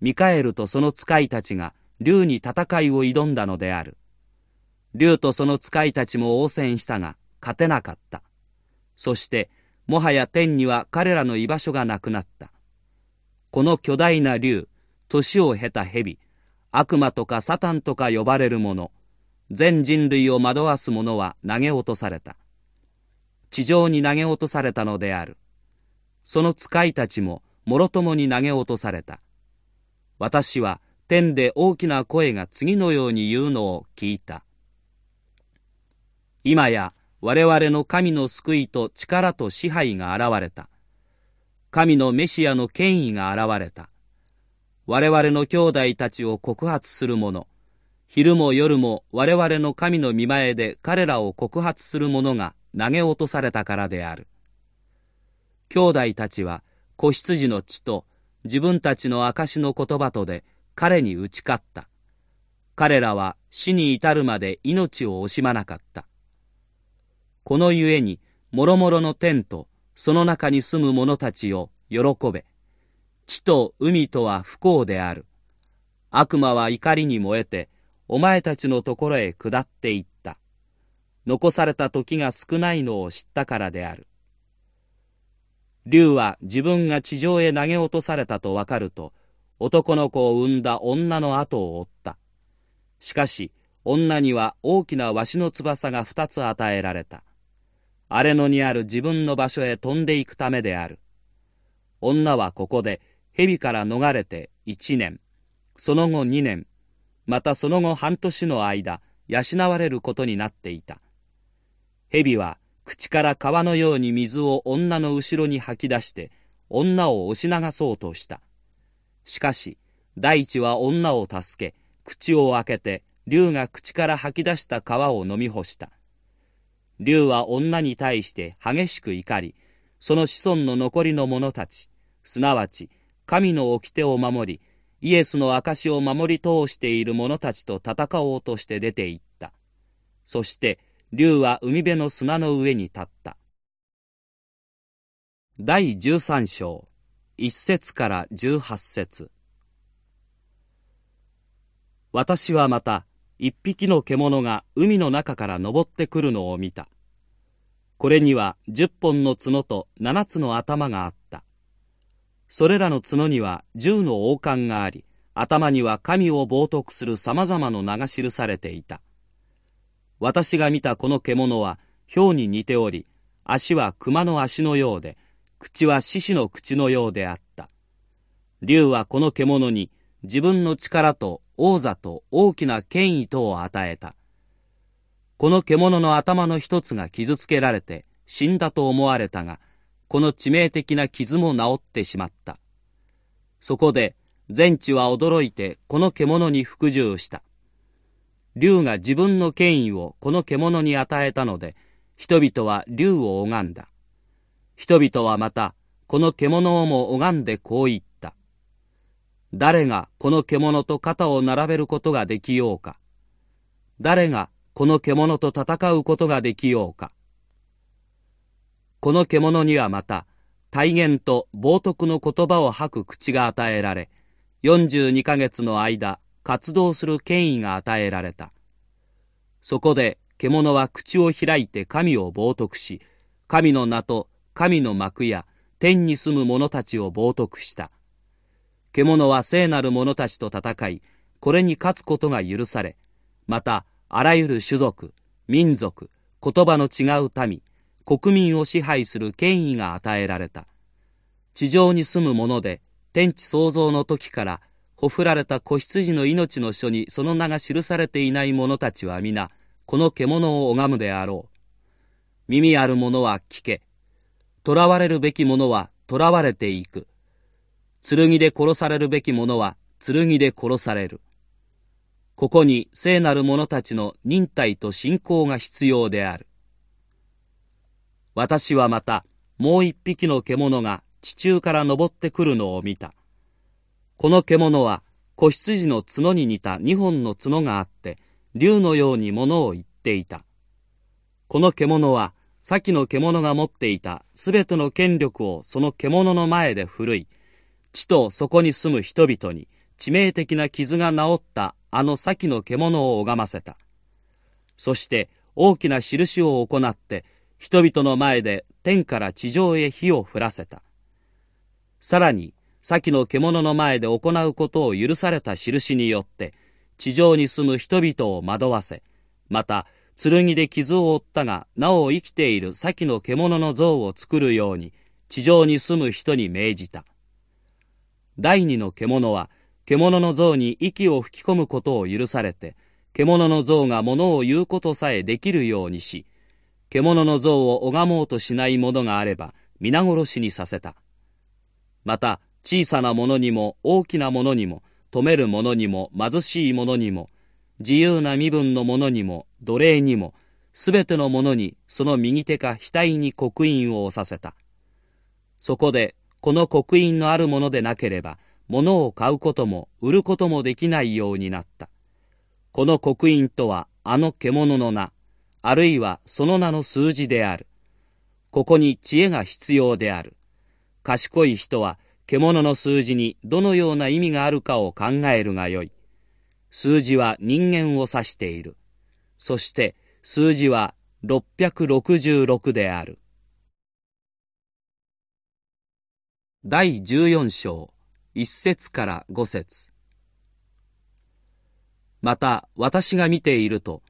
ミカエルとその使いたちが竜に戦いを挑んだのである。竜とその使いたちも応戦したが、勝てなかった。そして、もはや天には彼らの居場所がなくなった。この巨大な竜、年を経た蛇、悪魔とかサタンとか呼ばれる者、全人類を惑わす者は投げ落とされた。地上に投げ落とされたのである。その使いたちも、もろともに投げ落とされた。私は天で大きな声が次のように言うのを聞いた。今や我々の神の救いと力と支配が現れた。神のメシアの権威が現れた。我々の兄弟たちを告発する者、昼も夜も我々の神の見前で彼らを告発する者が投げ落とされたからである。兄弟たちは子羊の血と自分たちの証の言葉とで彼に打ち勝った。彼らは死に至るまで命を惜しまなかった。このゆえに、もろもろの天と、その中に住む者たちを喜べ。地と海とは不幸である。悪魔は怒りに燃えて、お前たちのところへ下っていった。残された時が少ないのを知ったからである。竜は自分が地上へ投げ落とされたとわかると、男の子を産んだ女の後を追った。しかし、女には大きなわしの翼が二つ与えられた。荒れ野にある自分の場所へ飛んでいくためである。女はここで蛇から逃れて一年、その後二年、またその後半年の間、養われることになっていた。蛇は口から川のように水を女の後ろに吐き出して、女を押し流そうとした。しかし、大地は女を助け、口を開けて、竜が口から吐き出した川を飲み干した。竜は女に対して激しく怒り、その子孫の残りの者たち、すなわち神の掟を守り、イエスの証を守り通している者たちと戦おうとして出て行った。そして、竜は海辺の砂の上に立った。第十三章、一節から十八節私はまた、一匹の獣が海の中から登ってくるのを見た。これには十本の角と七つの頭があった。それらの角には十の王冠があり、頭には神を冒涜する様々の名が記されていた。私が見たこの獣は、豹に似ており、足は熊の足のようで、口は獅子の口のようであった。竜はこの獣に自分の力と王座と大きな権威とを与えた。この獣の頭の一つが傷つけられて死んだと思われたが、この致命的な傷も治ってしまった。そこで全地は驚いてこの獣に服従した。竜が自分の権威をこの獣に与えたので、人々は竜を拝んだ。人々はまた、この獣をも拝んでこう言った。誰がこの獣と肩を並べることができようか。誰がこの獣と戦うことができようか。この獣にはまた、体言と冒涜の言葉を吐く口が与えられ、42ヶ月の間、活動する権威が与えられた。そこで獣は口を開いて神を冒涜し、神の名と神の幕や天に住む者たちを冒涜した。獣は聖なる者たちと戦い、これに勝つことが許され、また、あらゆる種族、民族、言葉の違う民、国民を支配する権威が与えられた。地上に住む者で、天地創造の時から、ほふられた子羊の命の書にその名が記されていない者たちは皆、この獣を拝むであろう。耳ある者は聞け。囚われるべき者は囚われていく。剣で殺されるべき者は剣で殺される。ここに聖なる者たちの忍耐と信仰が必要である。私はまたもう一匹の獣が地中から登ってくるのを見た。この獣は子羊の角に似た二本の角があって、竜のように物を言っていた。この獣は、先の獣が持っていたすべての権力をその獣の前で振るい、地とそこに住む人々に致命的な傷が治ったあの先の獣を拝ませた。そして大きな印を行って、人々の前で天から地上へ火を降らせた。さらに、先の獣の前で行うことを許された印によって、地上に住む人々を惑わせ、また、剣で傷を負ったが、なお生きている先の獣の像を作るように、地上に住む人に命じた。第二の獣は、獣の像に息を吹き込むことを許されて、獣の像が物を言うことさえできるようにし、獣の像を拝もうとしない者があれば、皆殺しにさせた。また、小さなものにも大きなものにも、止めるものにも貧しいものにも、自由な身分のものにも奴隷にも、すべてのものにその右手か額に刻印を押させた。そこで、この刻印のあるものでなければ、物を買うことも売ることもできないようになった。この刻印とはあの獣の名、あるいはその名の数字である。ここに知恵が必要である。賢い人は獣の数字にどのような意味があるかを考えるがよい。数字は人間を指している。そして数字は666である。第14章1節から5節また私が見ていると、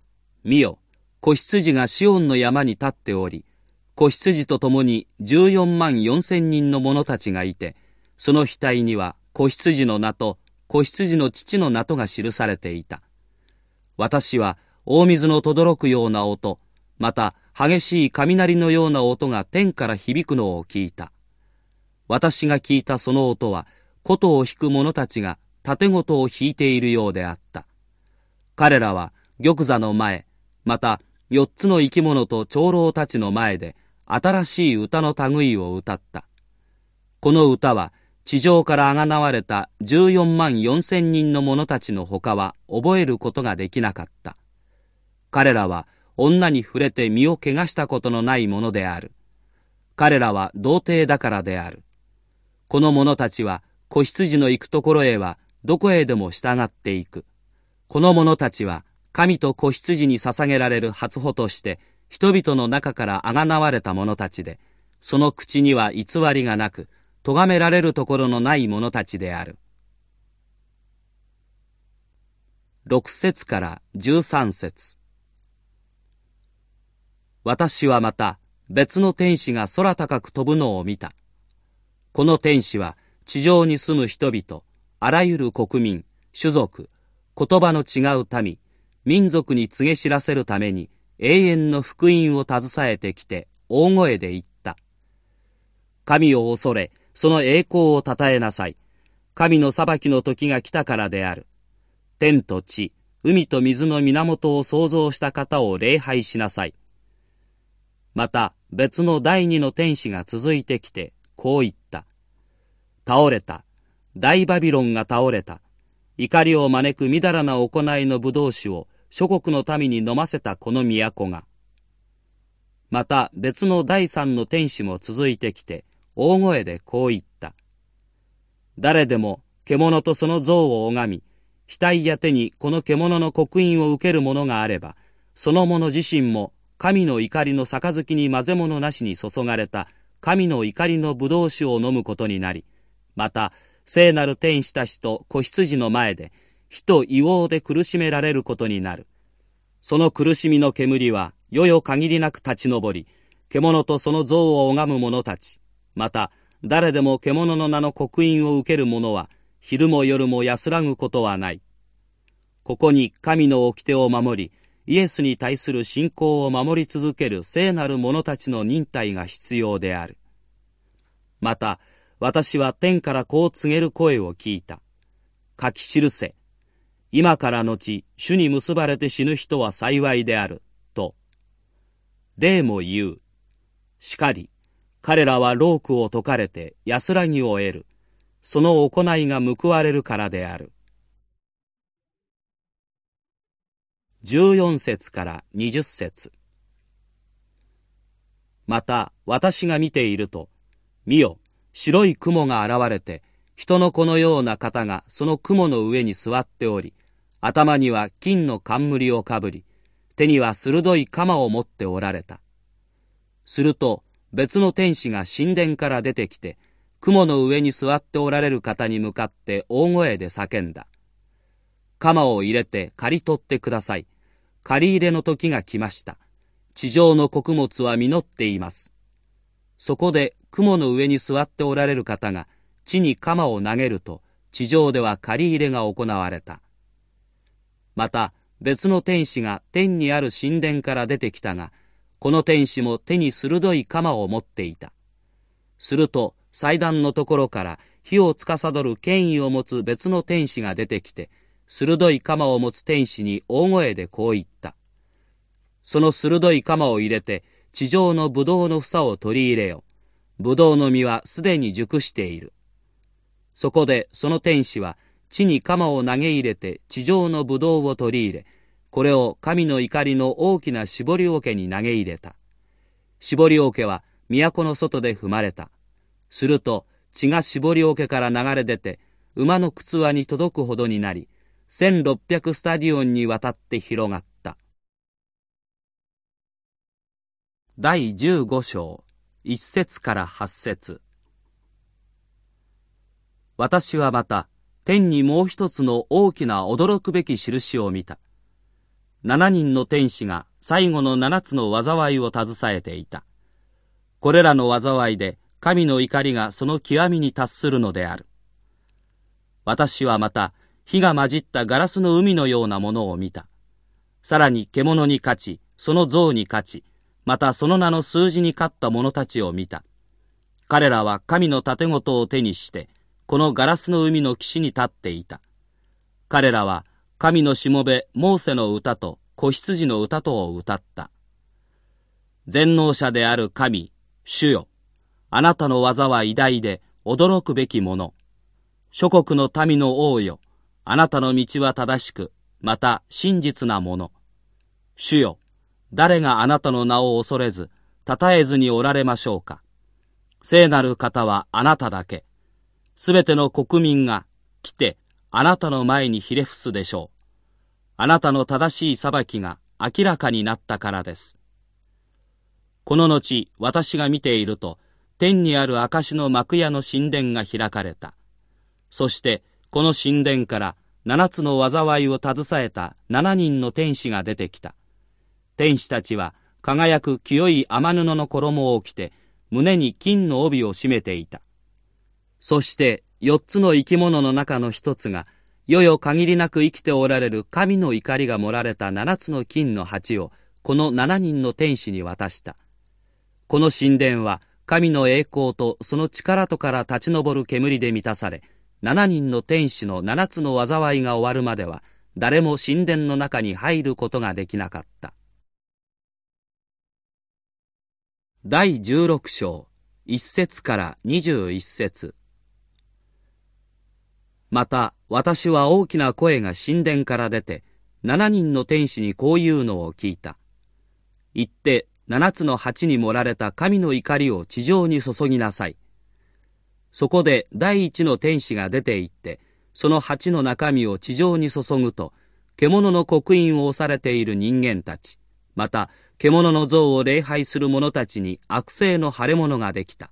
見よ、子羊がシオンの山に立っており、子羊と共に14万4千人の者たちがいて、その額には子羊の名と子羊の父の名とが記されていた。私は大水の轟くような音、また激しい雷のような音が天から響くのを聞いた。私が聞いたその音は、琴を弾く者たちが盾事を弾いているようであった。彼らは玉座の前、また四つの生き物と長老たちの前で新しい歌の類を歌った。この歌は地上からあがなわれた14万4千人の者たちの他は覚えることができなかった。彼らは女に触れて身を汚したことのないものである。彼らは童貞だからである。この者たちは子羊の行くところへはどこへでも従っていく。この者たちは神と子羊に捧げられる初歩として人々の中からあがなわれた者たちで、その口には偽りがなく、咎められるところのない者たちである。六節から十三節私はまた別の天使が空高く飛ぶのを見た。この天使は地上に住む人々、あらゆる国民、種族、言葉の違う民、民族に告げ知らせるために永遠の福音を携えてきて大声で言った。神を恐れ、その栄光を称えなさい。神の裁きの時が来たからである。天と地、海と水の源を創造した方を礼拝しなさい。また別の第二の天使が続いてきて、こう言った。倒れた。大バビロンが倒れた。怒りを招くみだらな行いの武道酒を諸国の民に飲ませたこの都が。また別の第三の天使も続いてきて、大声でこう言った。誰でも獣とその像を拝み、額や手にこの獣の刻印を受ける者があれば、その者自身も神の怒りの杯に混ぜ物なしに注がれた神の怒りの葡萄酒を飲むことになり、また、聖なる天使たちと子羊の前で、火と硫黄で苦しめられることになる。その苦しみの煙は、よよ限りなく立ち上り、獣とその像を拝む者たち、また、誰でも獣の名の刻印を受ける者は、昼も夜も安らぐことはない。ここに神の掟を守り、イエスに対する信仰を守り続ける聖なる者たちの忍耐が必要である。また、私は天からこう告げる声を聞いた。書き記せ。今から後、主に結ばれて死ぬ人は幸いである。と。霊も言う。しかり、彼らはロークを解かれて安らぎを得る。その行いが報われるからである。14節から20節また私が見ていると、見よ、白い雲が現れて、人の子のような方がその雲の上に座っており、頭には金の冠をかぶり、手には鋭い鎌を持っておられた。すると別の天使が神殿から出てきて、雲の上に座っておられる方に向かって大声で叫んだ。鎌を入れて刈り取ってください。刈り入れの時が来ました。地上の穀物は実っています。そこで雲の上に座っておられる方が地に鎌を投げると地上では借り入れが行われた。また別の天使が天にある神殿から出てきたが、この天使も手に鋭い鎌を持っていた。すると祭壇のところから火を司る権威を持つ別の天使が出てきて、鋭い鎌を持つ天使に大声でこう言った。その鋭い鎌を入れて地上のブドウの房を取り入れよ。ブドウの実はすでに熟している。そこでその天使は地に鎌を投げ入れて地上のブドウを取り入れ、これを神の怒りの大きな絞り桶に投げ入れた。絞り桶は都の外で踏まれた。すると血が絞り桶から流れ出て、馬の靴輪に届くほどになり、1600スタディオンにわたって広がった。第15章一節から八節私はまた天にもう一つの大きな驚くべき印を見た。七人の天使が最後の七つの災いを携えていた。これらの災いで神の怒りがその極みに達するのである。私はまた火が混じったガラスの海のようなものを見た。さらに獣に勝ち、その像に勝ち、またその名の数字に勝った者たちを見た。彼らは神の盾事を手にして、このガラスの海の岸に立っていた。彼らは神のしもべモーセの歌と子羊の歌とを歌った。全能者である神、主よ。あなたの技は偉大で驚くべきもの。諸国の民の王よ。あなたの道は正しく、また真実なもの。主よ。誰があなたの名を恐れず、称えずにおられましょうか。聖なる方はあなただけ。すべての国民が来てあなたの前にひれ伏すでしょう。あなたの正しい裁きが明らかになったからです。この後、私が見ていると、天にある証の幕屋の神殿が開かれた。そして、この神殿から七つの災いを携えた七人の天使が出てきた。天使たちは輝く清い天布の衣を着て胸に金の帯を締めていた。そして四つの生き物の中の一つが、世々限りなく生きておられる神の怒りが盛られた七つの金の鉢をこの七人の天使に渡した。この神殿は神の栄光とその力とから立ち上る煙で満たされ、七人の天使の七つの災いが終わるまでは、誰も神殿の中に入ることができなかった。第16章1節から21節また私は大きな声が神殿から出て7人の天使にこういうのを聞いた。言って7つの鉢に盛られた神の怒りを地上に注ぎなさい。そこで第一の天使が出て行ってその鉢の中身を地上に注ぐと、獣の刻印を押されている人間たち、また獣の像を礼拝する者たちに悪性の腫れ物ができた。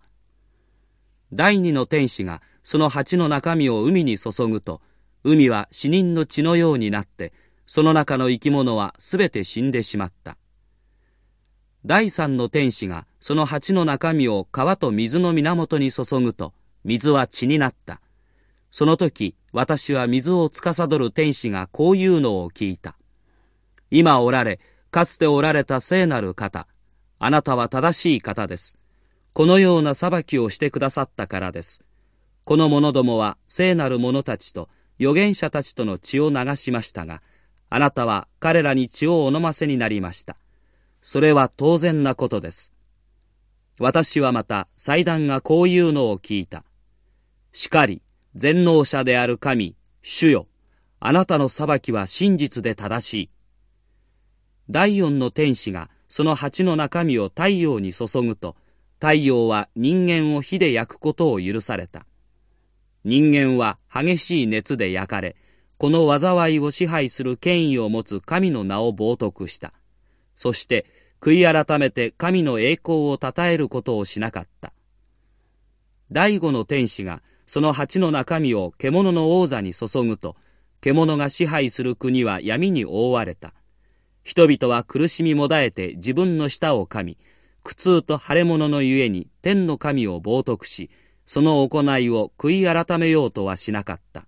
第二の天使がその鉢の中身を海に注ぐと、海は死人の血のようになって、その中の生き物はすべて死んでしまった。第三の天使がその鉢の中身を川と水の源に注ぐと、水は血になった。その時、私は水を司る天使がこういうのを聞いた。今おられ、かつておられた聖なる方、あなたは正しい方です。このような裁きをしてくださったからです。この者どもは聖なる者たちと預言者たちとの血を流しましたが、あなたは彼らに血をお飲ませになりました。それは当然なことです。私はまた祭壇がこういうのを聞いた。しかり、全能者である神、主よ、あなたの裁きは真実で正しい。第四の天使がその鉢の中身を太陽に注ぐと、太陽は人間を火で焼くことを許された。人間は激しい熱で焼かれ、この災いを支配する権威を持つ神の名を冒涜した。そして悔い改めて神の栄光を称えることをしなかった。第五の天使がその鉢の中身を獣の王座に注ぐと、獣が支配する国は闇に覆われた。人々は苦しみもだえて自分の舌を噛み、苦痛と腫れ物のゆえに天の神を冒涜し、その行いを悔い改めようとはしなかった。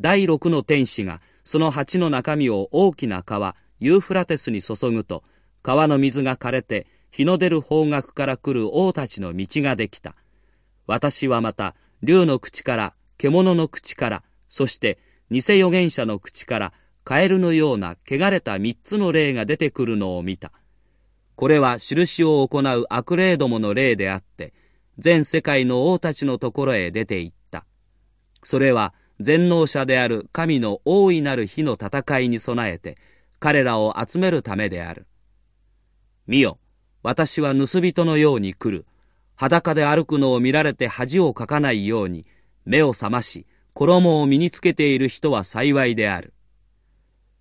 第六の天使がその鉢の中身を大きな川、ユーフラテスに注ぐと、川の水が枯れて、日の出る方角から来る王たちの道ができた。私はまた、竜の口から、獣の口から、そして偽預言者の口から、カエルのような汚れた三つの霊が出てくるのを見た。これは印を行う悪霊どもの霊であって、全世界の王たちのところへ出て行った。それは全能者である神の大いなる日の戦いに備えて、彼らを集めるためである。見よ、私は盗人のように来る。裸で歩くのを見られて恥をかかないように、目を覚まし、衣を身につけている人は幸いである。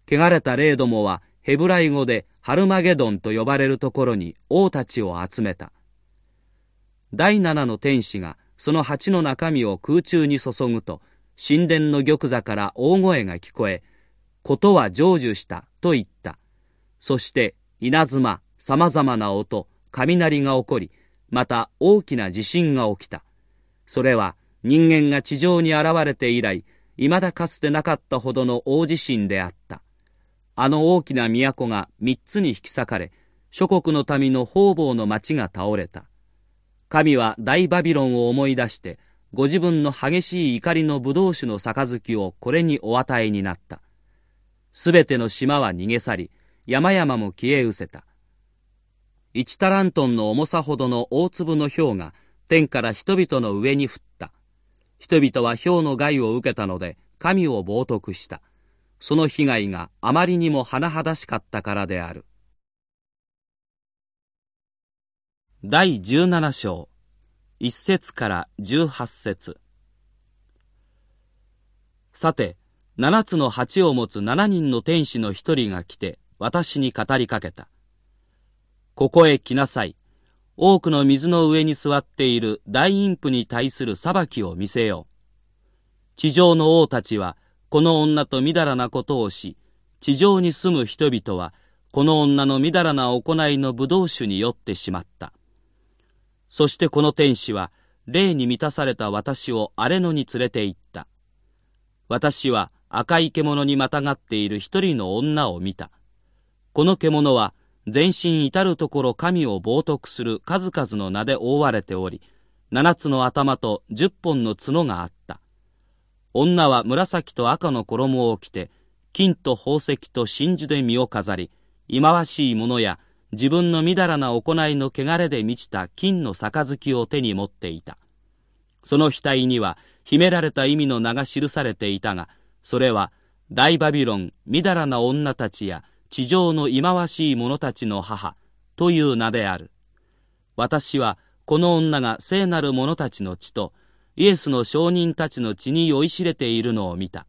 汚れた霊どもはヘブライ語でハルマゲドンと呼ばれるところに王たちを集めた。第七の天使がその鉢の中身を空中に注ぐと、神殿の玉座から大声が聞こえ、ことは成就したと言った。そして稲妻、様々な音、雷が起こり、また大きな地震が起きた。それは人間が地上に現れて以来、未だかつてなかったほどの大地震であった。あの大きな都が三つに引き裂かれ、諸国の民の方々の町が倒れた。神は大バビロンを思い出して、ご自分の激しい怒りの葡萄酒の杯をこれにお与えになった。すべての島は逃げ去り、山々も消え失せた。一タラントンの重さほどの大粒の氷が天から人々の上に降った。人々は氷の害を受けたので神を冒涜した。その被害があまりにも甚だしかったからである。第17章1節から18節さて、七つの鉢を持つ七人の天使の一人が来て、私に語りかけた。ここへ来なさい。多くの水の上に座っている大陰譜に対する裁きを見せよう。地上の王たちは、この女とみだらなことをし、地上に住む人々は、この女のみだらな行いの葡萄酒に酔ってしまった。そしてこの天使は、霊に満たされた私を荒れ野に連れて行った。私は赤い獣にまたがっている一人の女を見た。この獣は全身至るところ神を冒涜する数々の名で覆われており、七つの頭と十本の角があった。女は紫と赤の衣を着て、金と宝石と真珠で身を飾り、忌まわしいものや自分のみだらな行いの汚れで満ちた金の杯を手に持っていた。その額には秘められた意味の名が記されていたが、それは大バビロン、みだらな女たちや地上の忌まわしい者たちの母という名である。私はこの女が聖なる者たちの血と、イエスの証人たちの血に酔いしれているのを見た。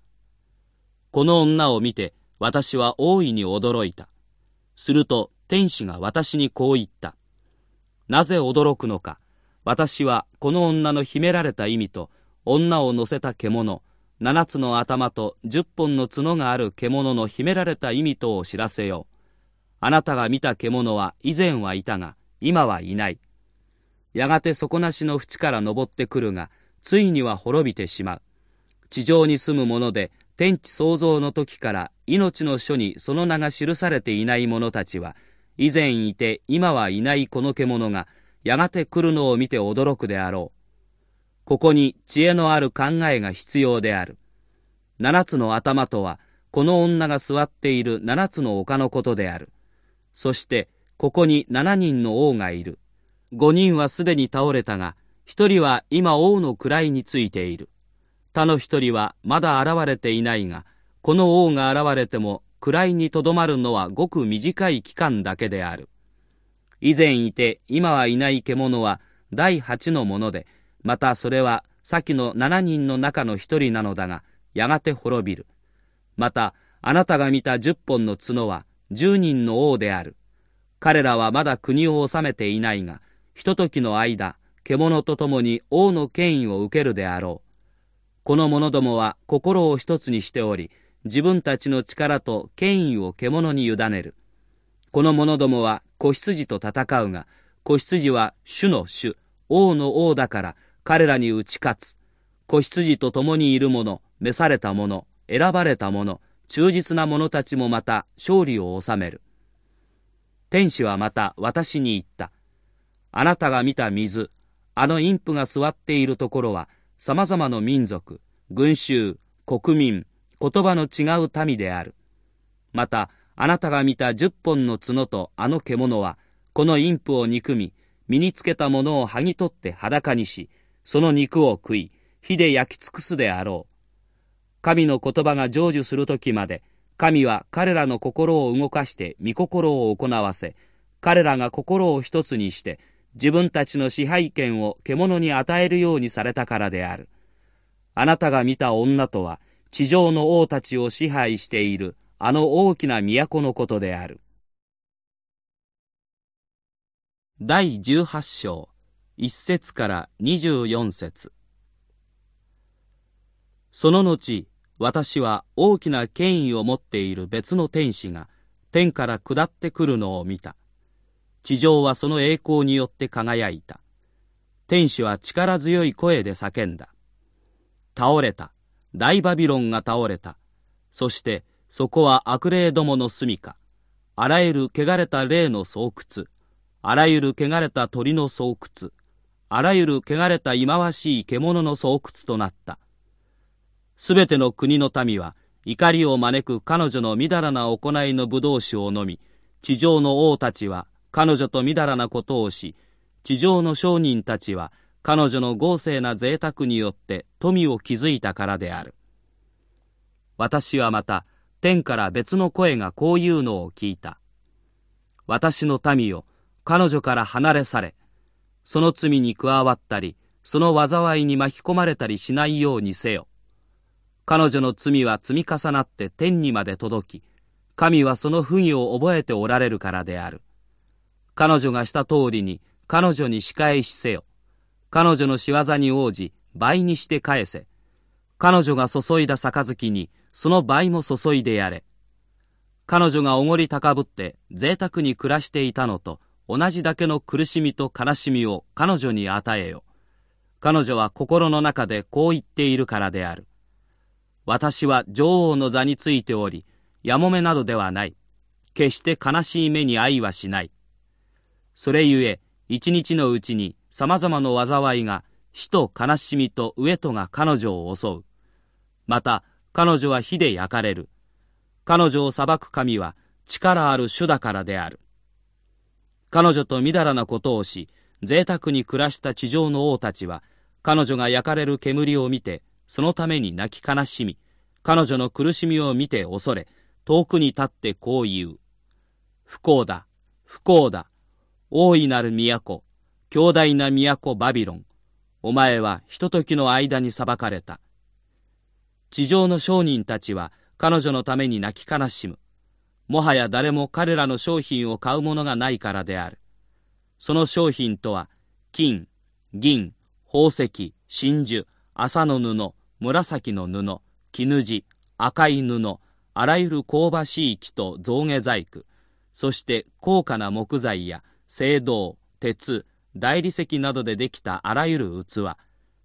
この女を見て私は大いに驚いた。すると天使が私にこう言った。なぜ驚くのか。私はこの女の秘められた意味と、女を乗せた獣、七つの頭と十本の角がある獣の秘められた意味とを知らせよう。あなたが見た獣は以前はいたが、今はいない。やがて底なしの淵から登ってくるが、ついには滅びてしまう。地上に住む者で、天地創造の時から命の書にその名が記されていない者たちは、以前いて今はいないこの獣が、やがて来るのを見て驚くであろう。ここに知恵のある考えが必要である。七つの頭とは、この女が座っている七つの丘のことである。そして、ここに七人の王がいる。五人はすでに倒れたが、一人は今王の位についている。他の一人はまだ現れていないが、この王が現れても位にとどまるのはごく短い期間だけである。以前いて今はいない獣は第八のもので、またそれは先の七人の中の一人なのだが、やがて滅びる。また、あなたが見た十本の角は十人の王である。彼らはまだ国を治めていないが、ひとときの間、獣と共に王の権威を受けるであろう。この者どもは心を一つにしており、自分たちの力と権威を獣に委ねる。この者どもは子羊と戦うが、子羊は主の主、王の王だから彼らに打ち勝つ。子羊と共にいる者、召された者、選ばれた者、忠実な者たちもまた勝利を収める。天使はまた私に言った。あなたが見た水、あの陰婦が座っているところは、様々な民族、群衆、国民、言葉の違う民である。また、あなたが見た十本の角とあの獣は、この陰婦を憎み、身につけたものを剥ぎ取って裸にし、その肉を食い、火で焼き尽くすであろう。神の言葉が成就するときまで、神は彼らの心を動かして御心を行わせ、彼らが心を一つにして、自分たちの支配権を獣に与えるようにされたからである。あなたが見た女とは、地上の王たちを支配しているあの大きな都のことである。第18章、1節から24節その後、私は大きな権威を持っている別の天使が天から下ってくるのを見た。地上はその栄光によって輝いた。天使は力強い声で叫んだ。倒れた。大バビロンが倒れた。そしてそこは悪霊どもの住みか。あらゆる汚れた霊の巣窟。あらゆる汚れた鳥の巣窟。あらゆる汚れた忌まわしい獣の巣窟となった。すべての国の民は、怒りを招く彼女のみだらな行いの武道酒を飲み、地上の王たちは彼女とみだらなことをし、地上の商人たちは彼女の豪勢な贅沢によって富を築いたからである。私はまた、天から別の声がこういうのを聞いた。私の民よ、彼女から離れされ、その罪に加わったり、その災いに巻き込まれたりしないようにせよ。彼女の罪は積み重なって天にまで届き、神はその不義を覚えておられるからである。彼女がした通りに彼女に仕返しせよ。彼女の仕業に応じ倍にして返せ。彼女が注いだ杯にその倍も注いでやれ。彼女がおごり高ぶって贅沢に暮らしていたのと同じだけの苦しみと悲しみを彼女に与えよ。彼女は心の中でこう言っているからである。私は女王の座についており、やもめなどではない。決して悲しい目に愛はしない。それゆえ、一日のうちに様々な災いが死と悲しみと飢えとが彼女を襲う。また、彼女は火で焼かれる。彼女を裁く神は力ある主だからである。彼女とみだらなことをし、贅沢に暮らした地上の王たちは、彼女が焼かれる煙を見て、そのために泣き悲しみ、彼女の苦しみを見て恐れ、遠くに立ってこう言う。不幸だ、不幸だ、大いなる都、強大な都バビロン。お前はひとときの間に裁かれた。地上の商人たちは彼女のために泣き悲しむ。もはや誰も彼らの商品を買うものがないからである。その商品とは、金、銀、宝石、真珠、麻の布、紫の布、絹地、赤い布、あらゆる香ばしい木と象牙細工、そして高価な木材や青銅、鉄、大理石などでできたあらゆる器、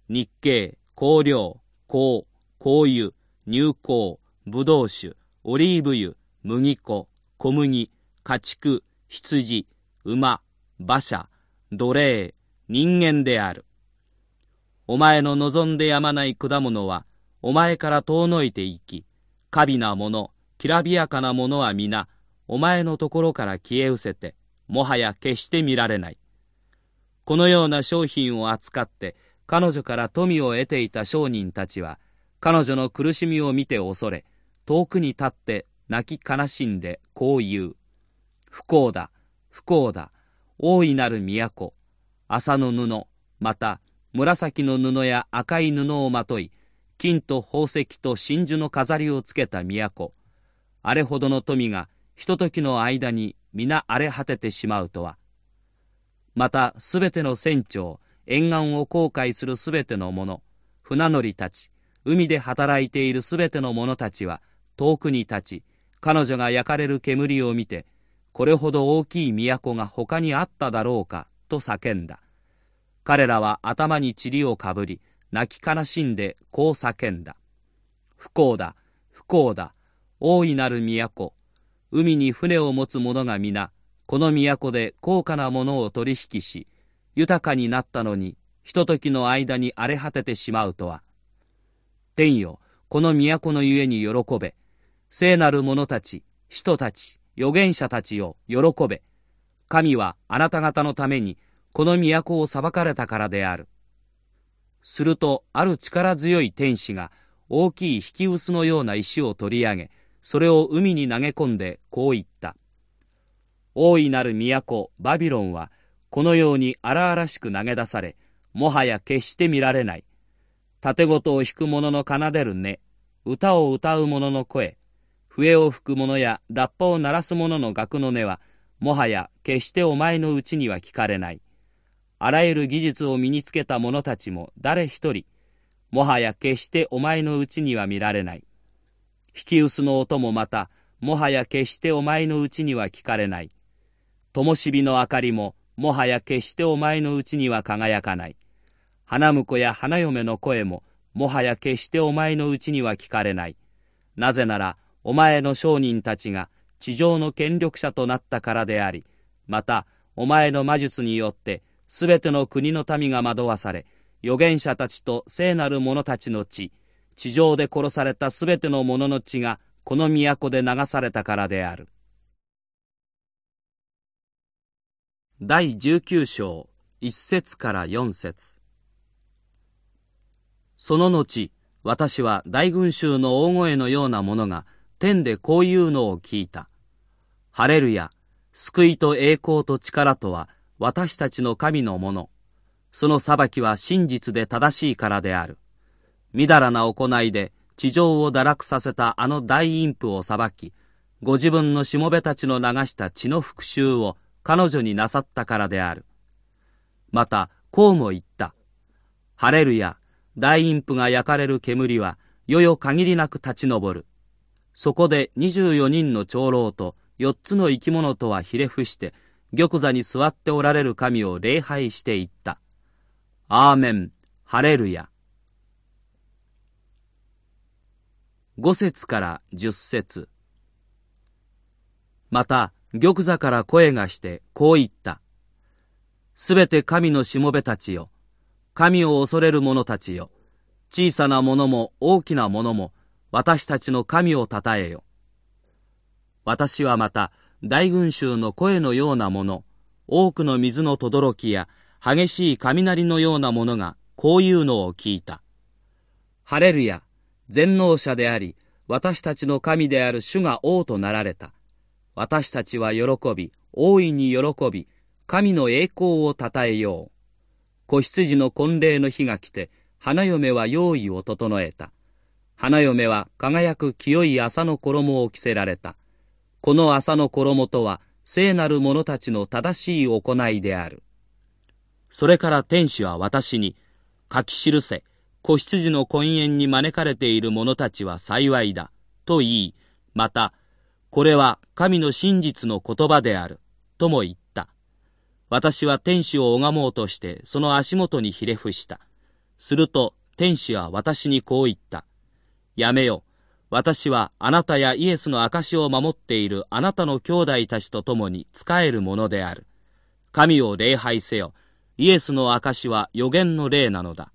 日系、香料、香、香油、乳香、ぶどう酒、オリーブ油、麦粉、小麦、家畜、羊、馬、馬車、奴隷、人間である。お前の望んでやまない果物は、お前から遠のいていき、華美なもの、きらびやかなものは皆、お前のところから消え失せて、もはや決して見られない。このような商品を扱って、彼女から富を得ていた商人たちは、彼女の苦しみを見て恐れ、遠くに立って泣き悲しんでこう言う。不幸だ、不幸だ、大いなる都、麻の布、また紫の布や赤い布をまとい、金と宝石と真珠の飾りをつけた都。あれほどの富がひとときの間に皆荒れ果ててしまうとは。またすべての船長、沿岸を航海するすべての者、船乗りたち、海で働いているすべての者たちは遠くに立ち、彼女が焼かれる煙を見て、これほど大きい都が他にあっただろうか、と叫んだ。彼らは頭に塵をかぶり、泣き悲しんでこう叫んだ。不幸だ、不幸だ、大いなる都。海に船を持つ者が皆、この都で高価なものを取引し、豊かになったのに、ひとときの間に荒れ果ててしまうとは。天よ、この都のゆえに喜べ。聖なる者たち、人たち、預言者たちよ、喜べ。神はあなた方のためにこの都を裁かれたからである。すると、ある力強い天使が、大きい引き薄のような石を取り上げ、それを海に投げ込んで、こう言った。大いなる都、バビロンは、このように荒々しく投げ出され、もはや決して見られない。盾事を弾く者の奏でる音、歌を歌う者の声、笛を吹く者やラッパを鳴らす者の楽の音は、もはや決してお前のうちには聞かれない。あらゆる技術を身につけた者たちも誰一人、もはや決してお前のうちには見られない。引き薄の音もまた、もはや決してお前のうちには聞かれない。灯火の明かりも、もはや決してお前のうちには輝かない。花婿や花嫁の声も、もはや決してお前のうちには聞かれない。なぜなら、お前の商人たちが地上の権力者となったからであり、また、お前の魔術によって、すべての国の民が惑わされ、預言者たちと聖なる者たちの血、地上で殺されたすべての者の血が、この都で流されたからである。第19章、1節から4節その後、私は大群衆の大声のようなものが、天でこういうのを聞いた。ハレルヤ、救いと栄光と力とは、私たちの神のもの。その裁きは真実で正しいからである。みだらな行いで地上を堕落させたあの大陰譜を裁き、ご自分のしもべたちの流した血の復讐を彼女になさったからである。また、こうも言った。晴れるや、大陰譜が焼かれる煙は、よよ限りなく立ち上る。そこで24人の長老と4つの生き物とはひれ伏して、玉座に座っておられる神を礼拝していった。アーメン、ハレルヤ。五節から十節また、玉座から声がして、こう言った。すべて神のしもべたちよ。神を恐れる者たちよ。小さなもも大きなもも、私たちの神をたたえよ。私はまた、大群衆の声のようなもの、多くの水の轟きや激しい雷のようなものがこういうのを聞いた。ハレルヤ、全能者であり、私たちの神である主が王となられた。私たちは喜び、大いに喜び、神の栄光をたたえよう。子羊の婚礼の日が来て、花嫁は用意を整えた。花嫁は輝く清い朝の衣を着せられた。この朝の衣とは、聖なる者たちの正しい行いである。それから天使は私に、書き記せ、子羊の婚宴に招かれている者たちは幸いだ、と言い、また、これは神の真実の言葉である、とも言った。私は天使を拝もうとしてその足元にひれ伏した。すると天使は私にこう言った。やめよ。私はあなたやイエスの証を守っているあなたの兄弟たちと共に仕えるものである。神を礼拝せよ。イエスの証は予言の霊なのだ。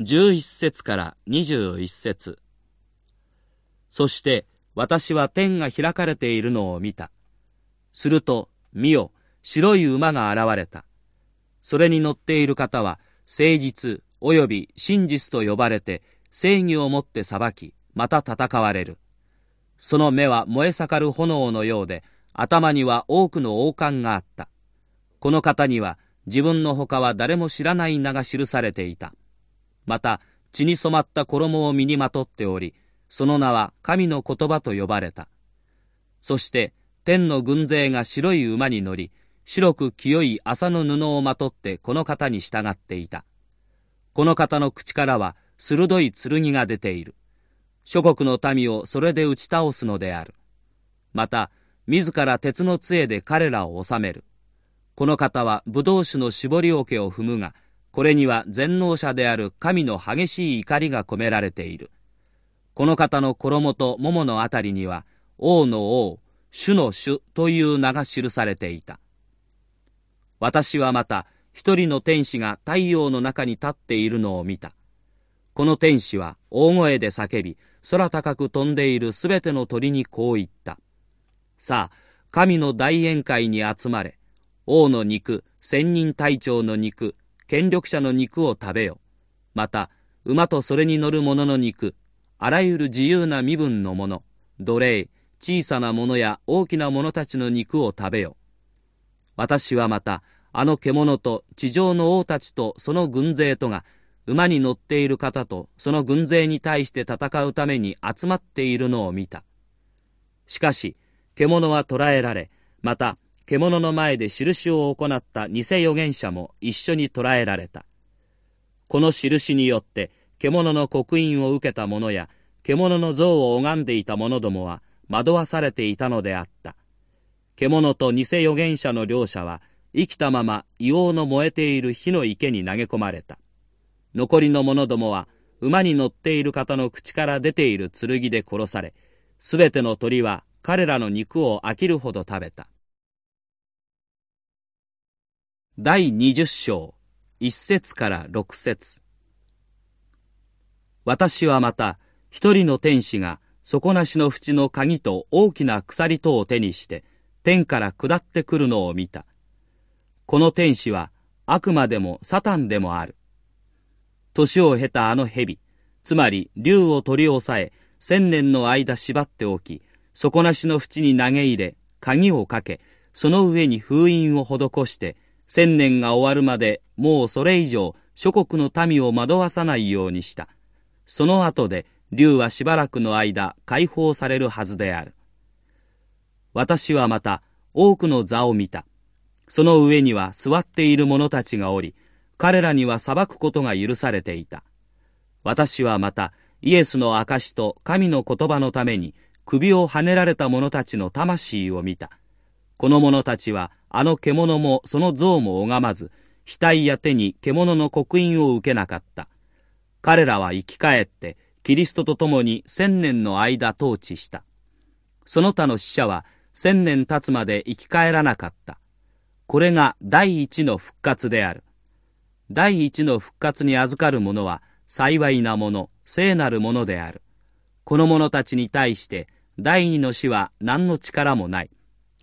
11節から21節そして私は天が開かれているのを見た。すると、見よ、白い馬が現れた。それに乗っている方は、誠実及び真実と呼ばれて、正義をもって裁き、また戦われる。その目は燃え盛る炎のようで、頭には多くの王冠があった。この方には、自分の他は誰も知らない名が記されていた。また、血に染まった衣を身にまとっており、その名は神の言葉と呼ばれた。そして、天の軍勢が白い馬に乗り、白く清い麻の布をまとってこの方に従っていた。この方の口からは鋭い剣が出ている。諸国の民をそれで打ち倒すのである。また、自ら鉄の杖で彼らを治める。この方は葡萄酒の絞り桶を踏むが、これには全能者である神の激しい怒りが込められている。この方の衣と桃のあたりには、王の王、主の主という名が記されていた。私はまた、一人の天使が太陽の中に立っているのを見た。この天使は大声で叫び、空高く飛んでいるすべての鳥にこう言った。さあ、神の大宴会に集まれ。王の肉、千人隊長の肉、権力者の肉を食べよ。また、馬とそれに乗る者の肉、あらゆる自由な身分の者、奴隷、小さなものや大きな者たちの肉を食べよ。私はまた、あの獣と地上の王たちとその軍勢とが、馬に乗っている方とその軍勢に対して戦うために集まっているのを見た。しかし、獣は捕らえられ、また、獣の前で印を行った偽預言者も一緒に捕らえられた。この印によって、獣の刻印を受けた者や、獣の像を拝んでいた者どもは、惑わされていたのであった。獣と偽預言者の両者は、生きたまま硫黄の燃えている火の池に投げ込まれた。残りの者どもは、馬に乗っている方の口から出ている剣で殺され、すべての鳥は彼らの肉を飽きるほど食べた。第二十章、一節から六節私はまた、一人の天使が底なしの縁の鍵と大きな鎖とを手にして天から下ってくるのを見た。この天使は悪魔でもサタンでもある。年を経たあの蛇、つまり竜を取り押さえ、千年の間縛っておき、底なしの縁に投げ入れ、鍵をかけ、その上に封印を施して、千年が終わるまでもうそれ以上諸国の民を惑わさないようにした。その後で竜はしばらくの間解放されるはずである。私はまた多くの座を見た。その上には座っている者たちがおり、彼らには裁くことが許されていた。私はまたイエスの証と神の言葉のために首をはねられた者たちの魂を見た。この者たちはあの獣もその像も拝まず、額や手に獣の刻印を受けなかった。彼らは生き返ってキリストと共に千年の間統治した。その他の死者は千年経つまで生き返らなかった。これが第一の復活である。第一の復活に預かる者は幸いなもの、聖なるものである。この者たちに対して第二の死は何の力もない。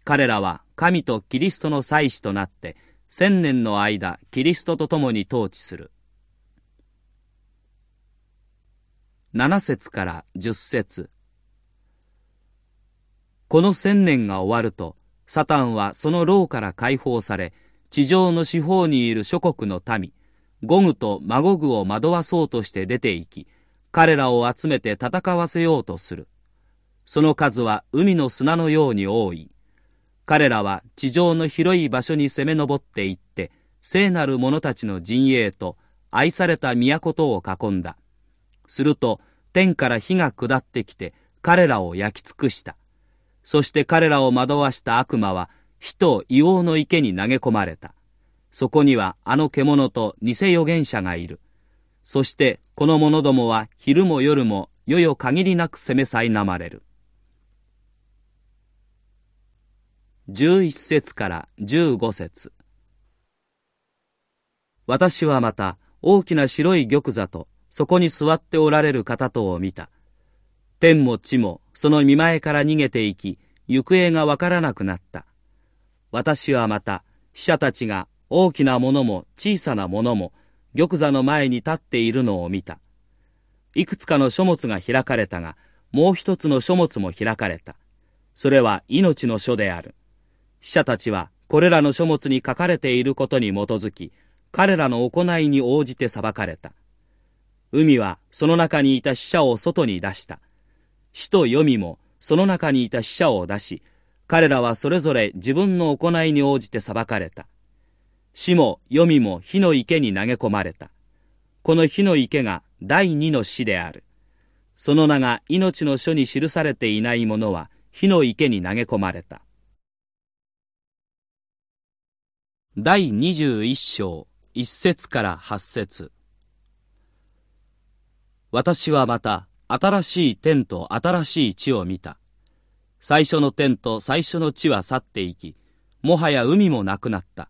彼らは神とキリストの祭司となって千年の間キリストと共に統治する。7節から10節この千年が終わると、サタンはその牢から解放され、地上の四方にいる諸国の民、ゴグとマゴグを惑わそうとして出て行き、彼らを集めて戦わせようとする。その数は海の砂のように多い。彼らは地上の広い場所に攻め上っていって、聖なる者たちの陣営と愛された都とを囲んだ。すると天から火が下ってきて彼らを焼き尽くした。そして彼らを惑わした悪魔は火と硫黄の池に投げ込まれた。そこにはあの獣と偽預言者がいる。そしてこの者どもは昼も夜もよよ限りなく攻め苛まれる。11節から15節私はまた大きな白い玉座とそこに座っておられる方とを見た。天も地もその見前から逃げていき、行方がわからなくなった。私はまた死者たちが大きなものも小さなものも玉座の前に立っているのを見た。いくつかの書物が開かれたが、もう一つの書物も開かれた。それは命の書である。死者たちはこれらの書物に書かれていることに基づき、彼らの行いに応じて裁かれた。海はその中にいた死者を外に出した。死と読みもその中にいた死者を出し、彼らはそれぞれ自分の行いに応じて裁かれた。死も読みも火の池に投げ込まれた。この火の池が第二の死である。その名が命の書に記されていない者は火の池に投げ込まれた。第21章1節から8節私はまた新しい天と新しい地を見た。最初の天と最初の地は去っていき、もはや海もなくなった。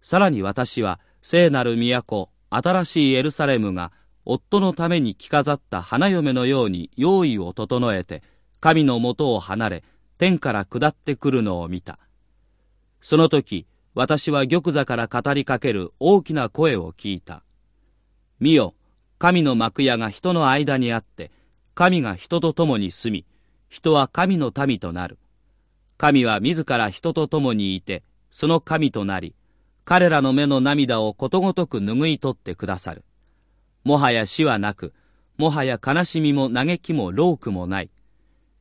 さらに私は聖なる都、新しいエルサレムが夫のために着飾った花嫁のように用意を整えて、神のもとを離れ、天から下ってくるのを見た。その時、私は玉座から語りかける大きな声を聞いた。見よ、神の幕屋が人の間にあって、神が人と共に住み、人は神の民となる。神は自ら人と共にいて、その神となり、彼らの目の涙をことごとく拭い取ってくださる。もはや死はなく、もはや悲しみも嘆きも老苦もない。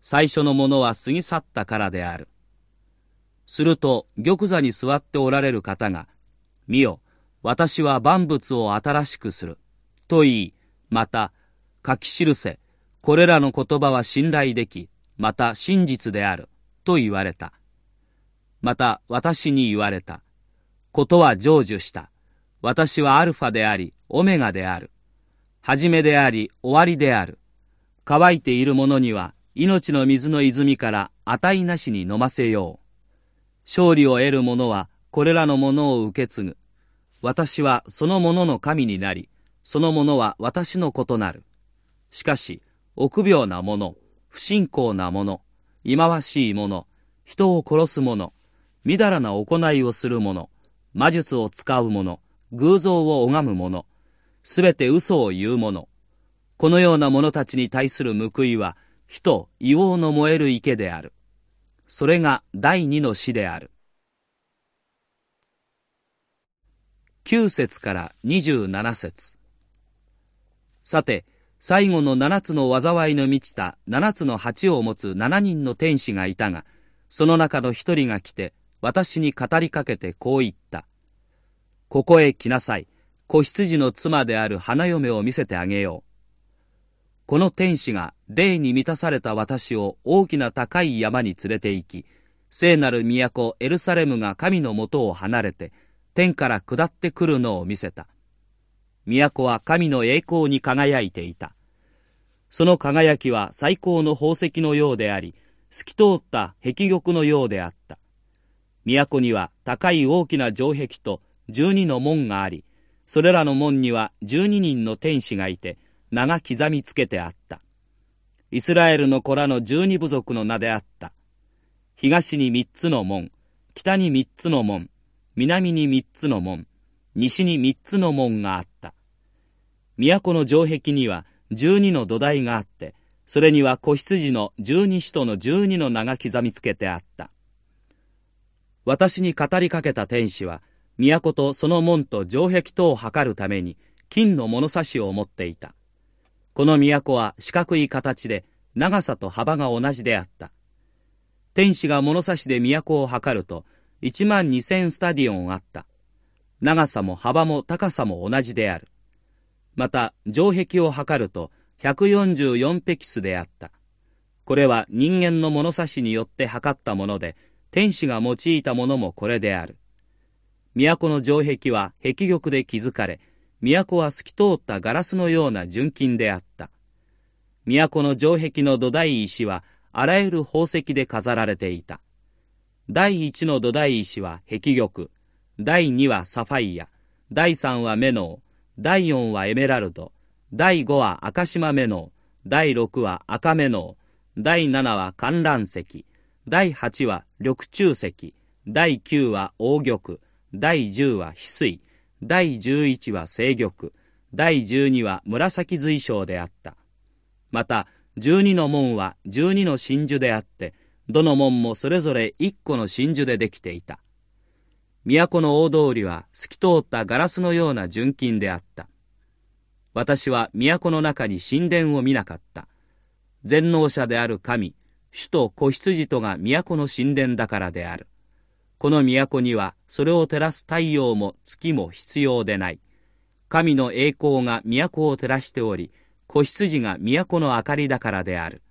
最初のものは過ぎ去ったからである。すると玉座に座っておられる方が、見よ、私は万物を新しくする。と言い、また、書き記せ、これらの言葉は信頼でき、また真実である。と言われた。また私に言われた。ことは成就した。私はアルファであり、オメガである。始めであり、終わりである。乾いている者には、命の水の泉から値なしに飲ませよう。勝利を得る者はこれらのものを受け継ぐ。私はそのもの神になり、そのものは私の異なる。しかし、臆病な者、不信仰な者、忌まわしい者、人を殺す者、みだらな行いをする者、魔術を使う者、偶像を拝む者、すべて嘘を言う者、このような者たちに対する報いは、火と硫黄の燃える池である。それが第二の死である。9節から27節さて、最後の七つの災いの満ちた七つの鉢を持つ七人の天使がいたが、その中の一人が来て、私に語りかけてこう言った。ここへ来なさい。子羊の妻である花嫁を見せてあげよう。この天使が霊に満たされた私を大きな高い山に連れて行き、聖なる都エルサレムが神のもとを離れて、天から下ってくるのを見せた。都は神の栄光に輝いていた。その輝きは最高の宝石のようであり、透き通った壁玉のようであった。都には高い大きな城壁と十二の門があり、それらの門には十二人の天使がいて、名が刻みつけてあった。イスラエルの子らの十二部族の名であった。東に三つの門、北に三つの門、南に三つの門、西に三つの門があった。都の城壁には十二の土台があって、それには子羊の十二使徒の十二の名が刻みつけてあった。私に語りかけた天使は、都とその門と城壁とを測るために金の物差しを持っていた。この都は四角い形で長さと幅が同じであった。天使が物差しで都を測ると1万2000スタディオンあった。長さも幅も高さも同じである。また、城壁を測ると144ペキスであった。これは人間の物差しによって測ったもので、天使が用いたものもこれである。都の城壁は壁玉で築かれ、都は透き通ったガラスのような純金であった。都の城壁の土台石は、あらゆる宝石で飾られていた。第一の土台石は壁玉、第二はサファイア、第三はメノウ、第四はエメラルド、第五は赤島メノウ、第六は赤メノウ、第七は観覧石、第八は緑中石、第九は黄玉、第十は翡翠、第十一は清玉、第十二は紫随章であった。また、十二の門は十二の真珠であって、どの門もそれぞれ一個の真珠でできていた。都の大通りは透き通ったガラスのような純金であった。私は都の中に神殿を見なかった。全能者である神、主と子羊とが都の神殿だからである。この都にはそれを照らす太陽も月も必要でない。神の栄光が都を照らしており、子羊が都の明かりだからである。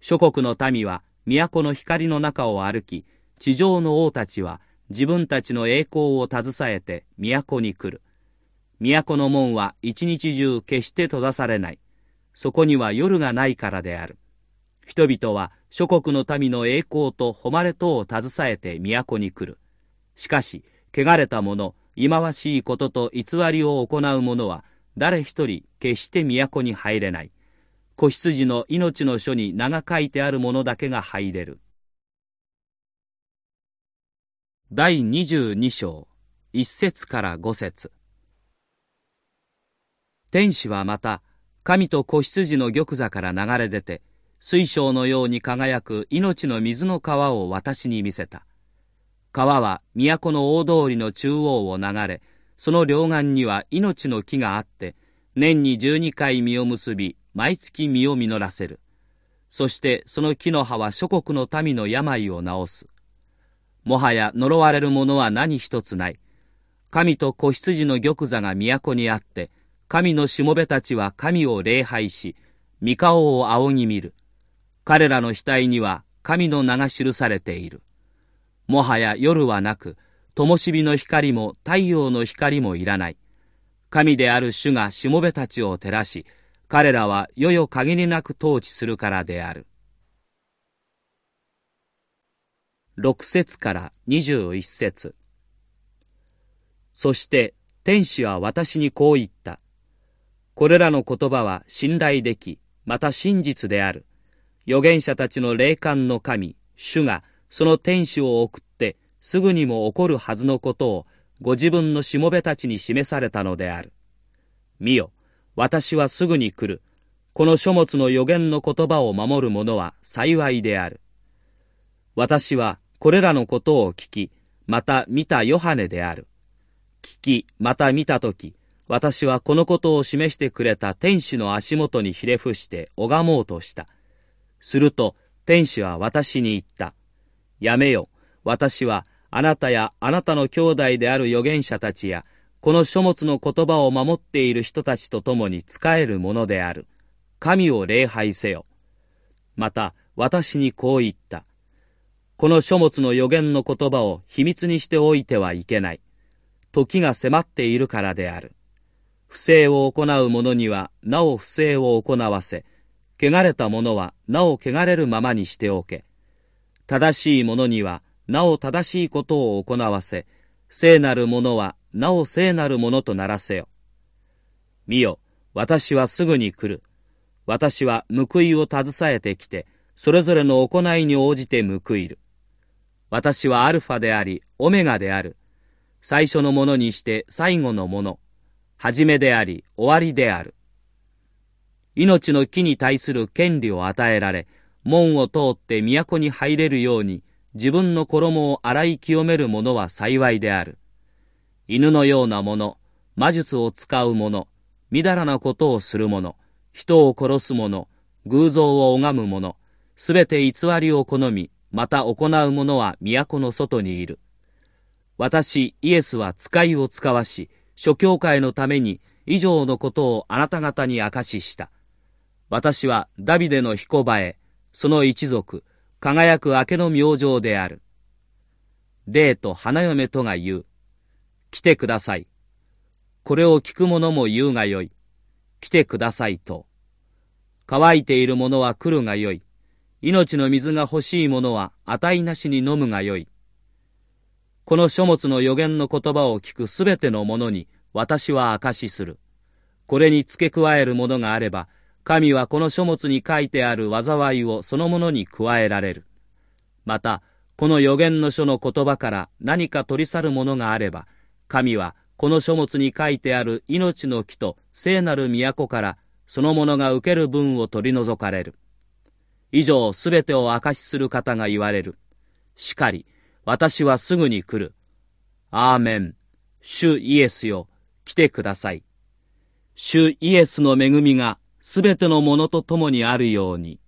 諸国の民は都の光の中を歩き、地上の王たちは自分たちの栄光を携えて都に来る。都の門は一日中決して閉ざされない。そこには夜がないからである。人々は諸国の民の栄光と誉れとを携えて都に来る。しかし、汚れた者、忌まわしいことと偽りを行う者は、誰一人決して都に入れない。子羊の命の書に名が書いてある者だけが入れる。第22章、1節から5節天使はまた、神と子羊の玉座から流れ出て、水晶のように輝く命の水の川を私に見せた。川は都の大通りの中央を流れ、その両岸には命の木があって、年に十二回実を結び、毎月実を実らせる。そしてその木の葉は諸国の民の病を治す。もはや呪われるものは何一つない。神と子羊の玉座が都にあって、神のしもべたちは神を礼拝し、御顔を仰ぎ見る。彼らの額には神の名が記されている。もはや夜はなく、灯火の光も太陽の光もいらない。神である主がしもべたちを照らし、彼らは世々限りなく統治するからである。6節から21節そして天使は私にこう言った。これらの言葉は信頼でき、また真実である。預言者たちの霊感の神、主がその天使を送ってすぐにも起こるはずのことをご自分のしもべたちに示されたのである。見よ、私はすぐに来る。この書物の予言の言葉を守る者は幸いである。私はこれらのことを聞き、また見たヨハネである。聞き、また見たとき、私はこのことを示してくれた天使の足元にひれ伏して拝もうとした。すると、天使は私に言った。やめよ、私はあなたやあなたの兄弟である預言者たちや、この書物の言葉を守っている人たちと共に仕えるものである。神を礼拝せよ。また、私にこう言った。この書物の予言の言葉を秘密にしておいてはいけない。時が迫っているからである。不正を行う者にはなお不正を行わせ、汚れた者はなお汚れるままにしておけ。正しい者にはなお正しいことを行わせ、聖なる者はなお聖なるものとならせよ。見よ、私はすぐに来る。私は報いを携えてきて、それぞれの行いに応じて報いる。私はアルファであり、オメガである。最初のものにして最後のもの。初めであり、終わりである。命の木に対する権利を与えられ、門を通って都に入れるように、自分の衣を洗い清める者は幸いである。犬のようなもの、魔術を使う者、みだらなことをする者、人を殺す者、偶像を拝む者、すべて偽りを好み、また行う者は都の外にいる。私、イエスは使いを使わし、諸教会のために以上のことをあなた方に明かしした。私はダビデの彦場へ、その一族、輝く明けの明星である。霊と花嫁とが言う。来てください。これを聞く者も言うがよい。来てくださいと。乾いている者は来るがよい。命の水が欲しい者は値なしに飲むがよい。この書物の予言の言葉を聞くすべての者に私は証しする。これに付け加えるものがあれば、神はこの書物に書いてある災いをそのものに加えられる。また、この予言の書の言葉から何か取り去るものがあれば、神はこの書物に書いてある命の木と聖なる都からそのものが受ける分を取り除かれる。以上すべてを証しする方が言われる。しかり、私はすぐに来る。アーメン。主イエスよ、来てください。主イエスの恵みがすべてのものとともにあるように。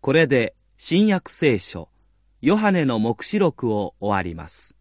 これで新約聖書ヨハネの黙示録を終わります。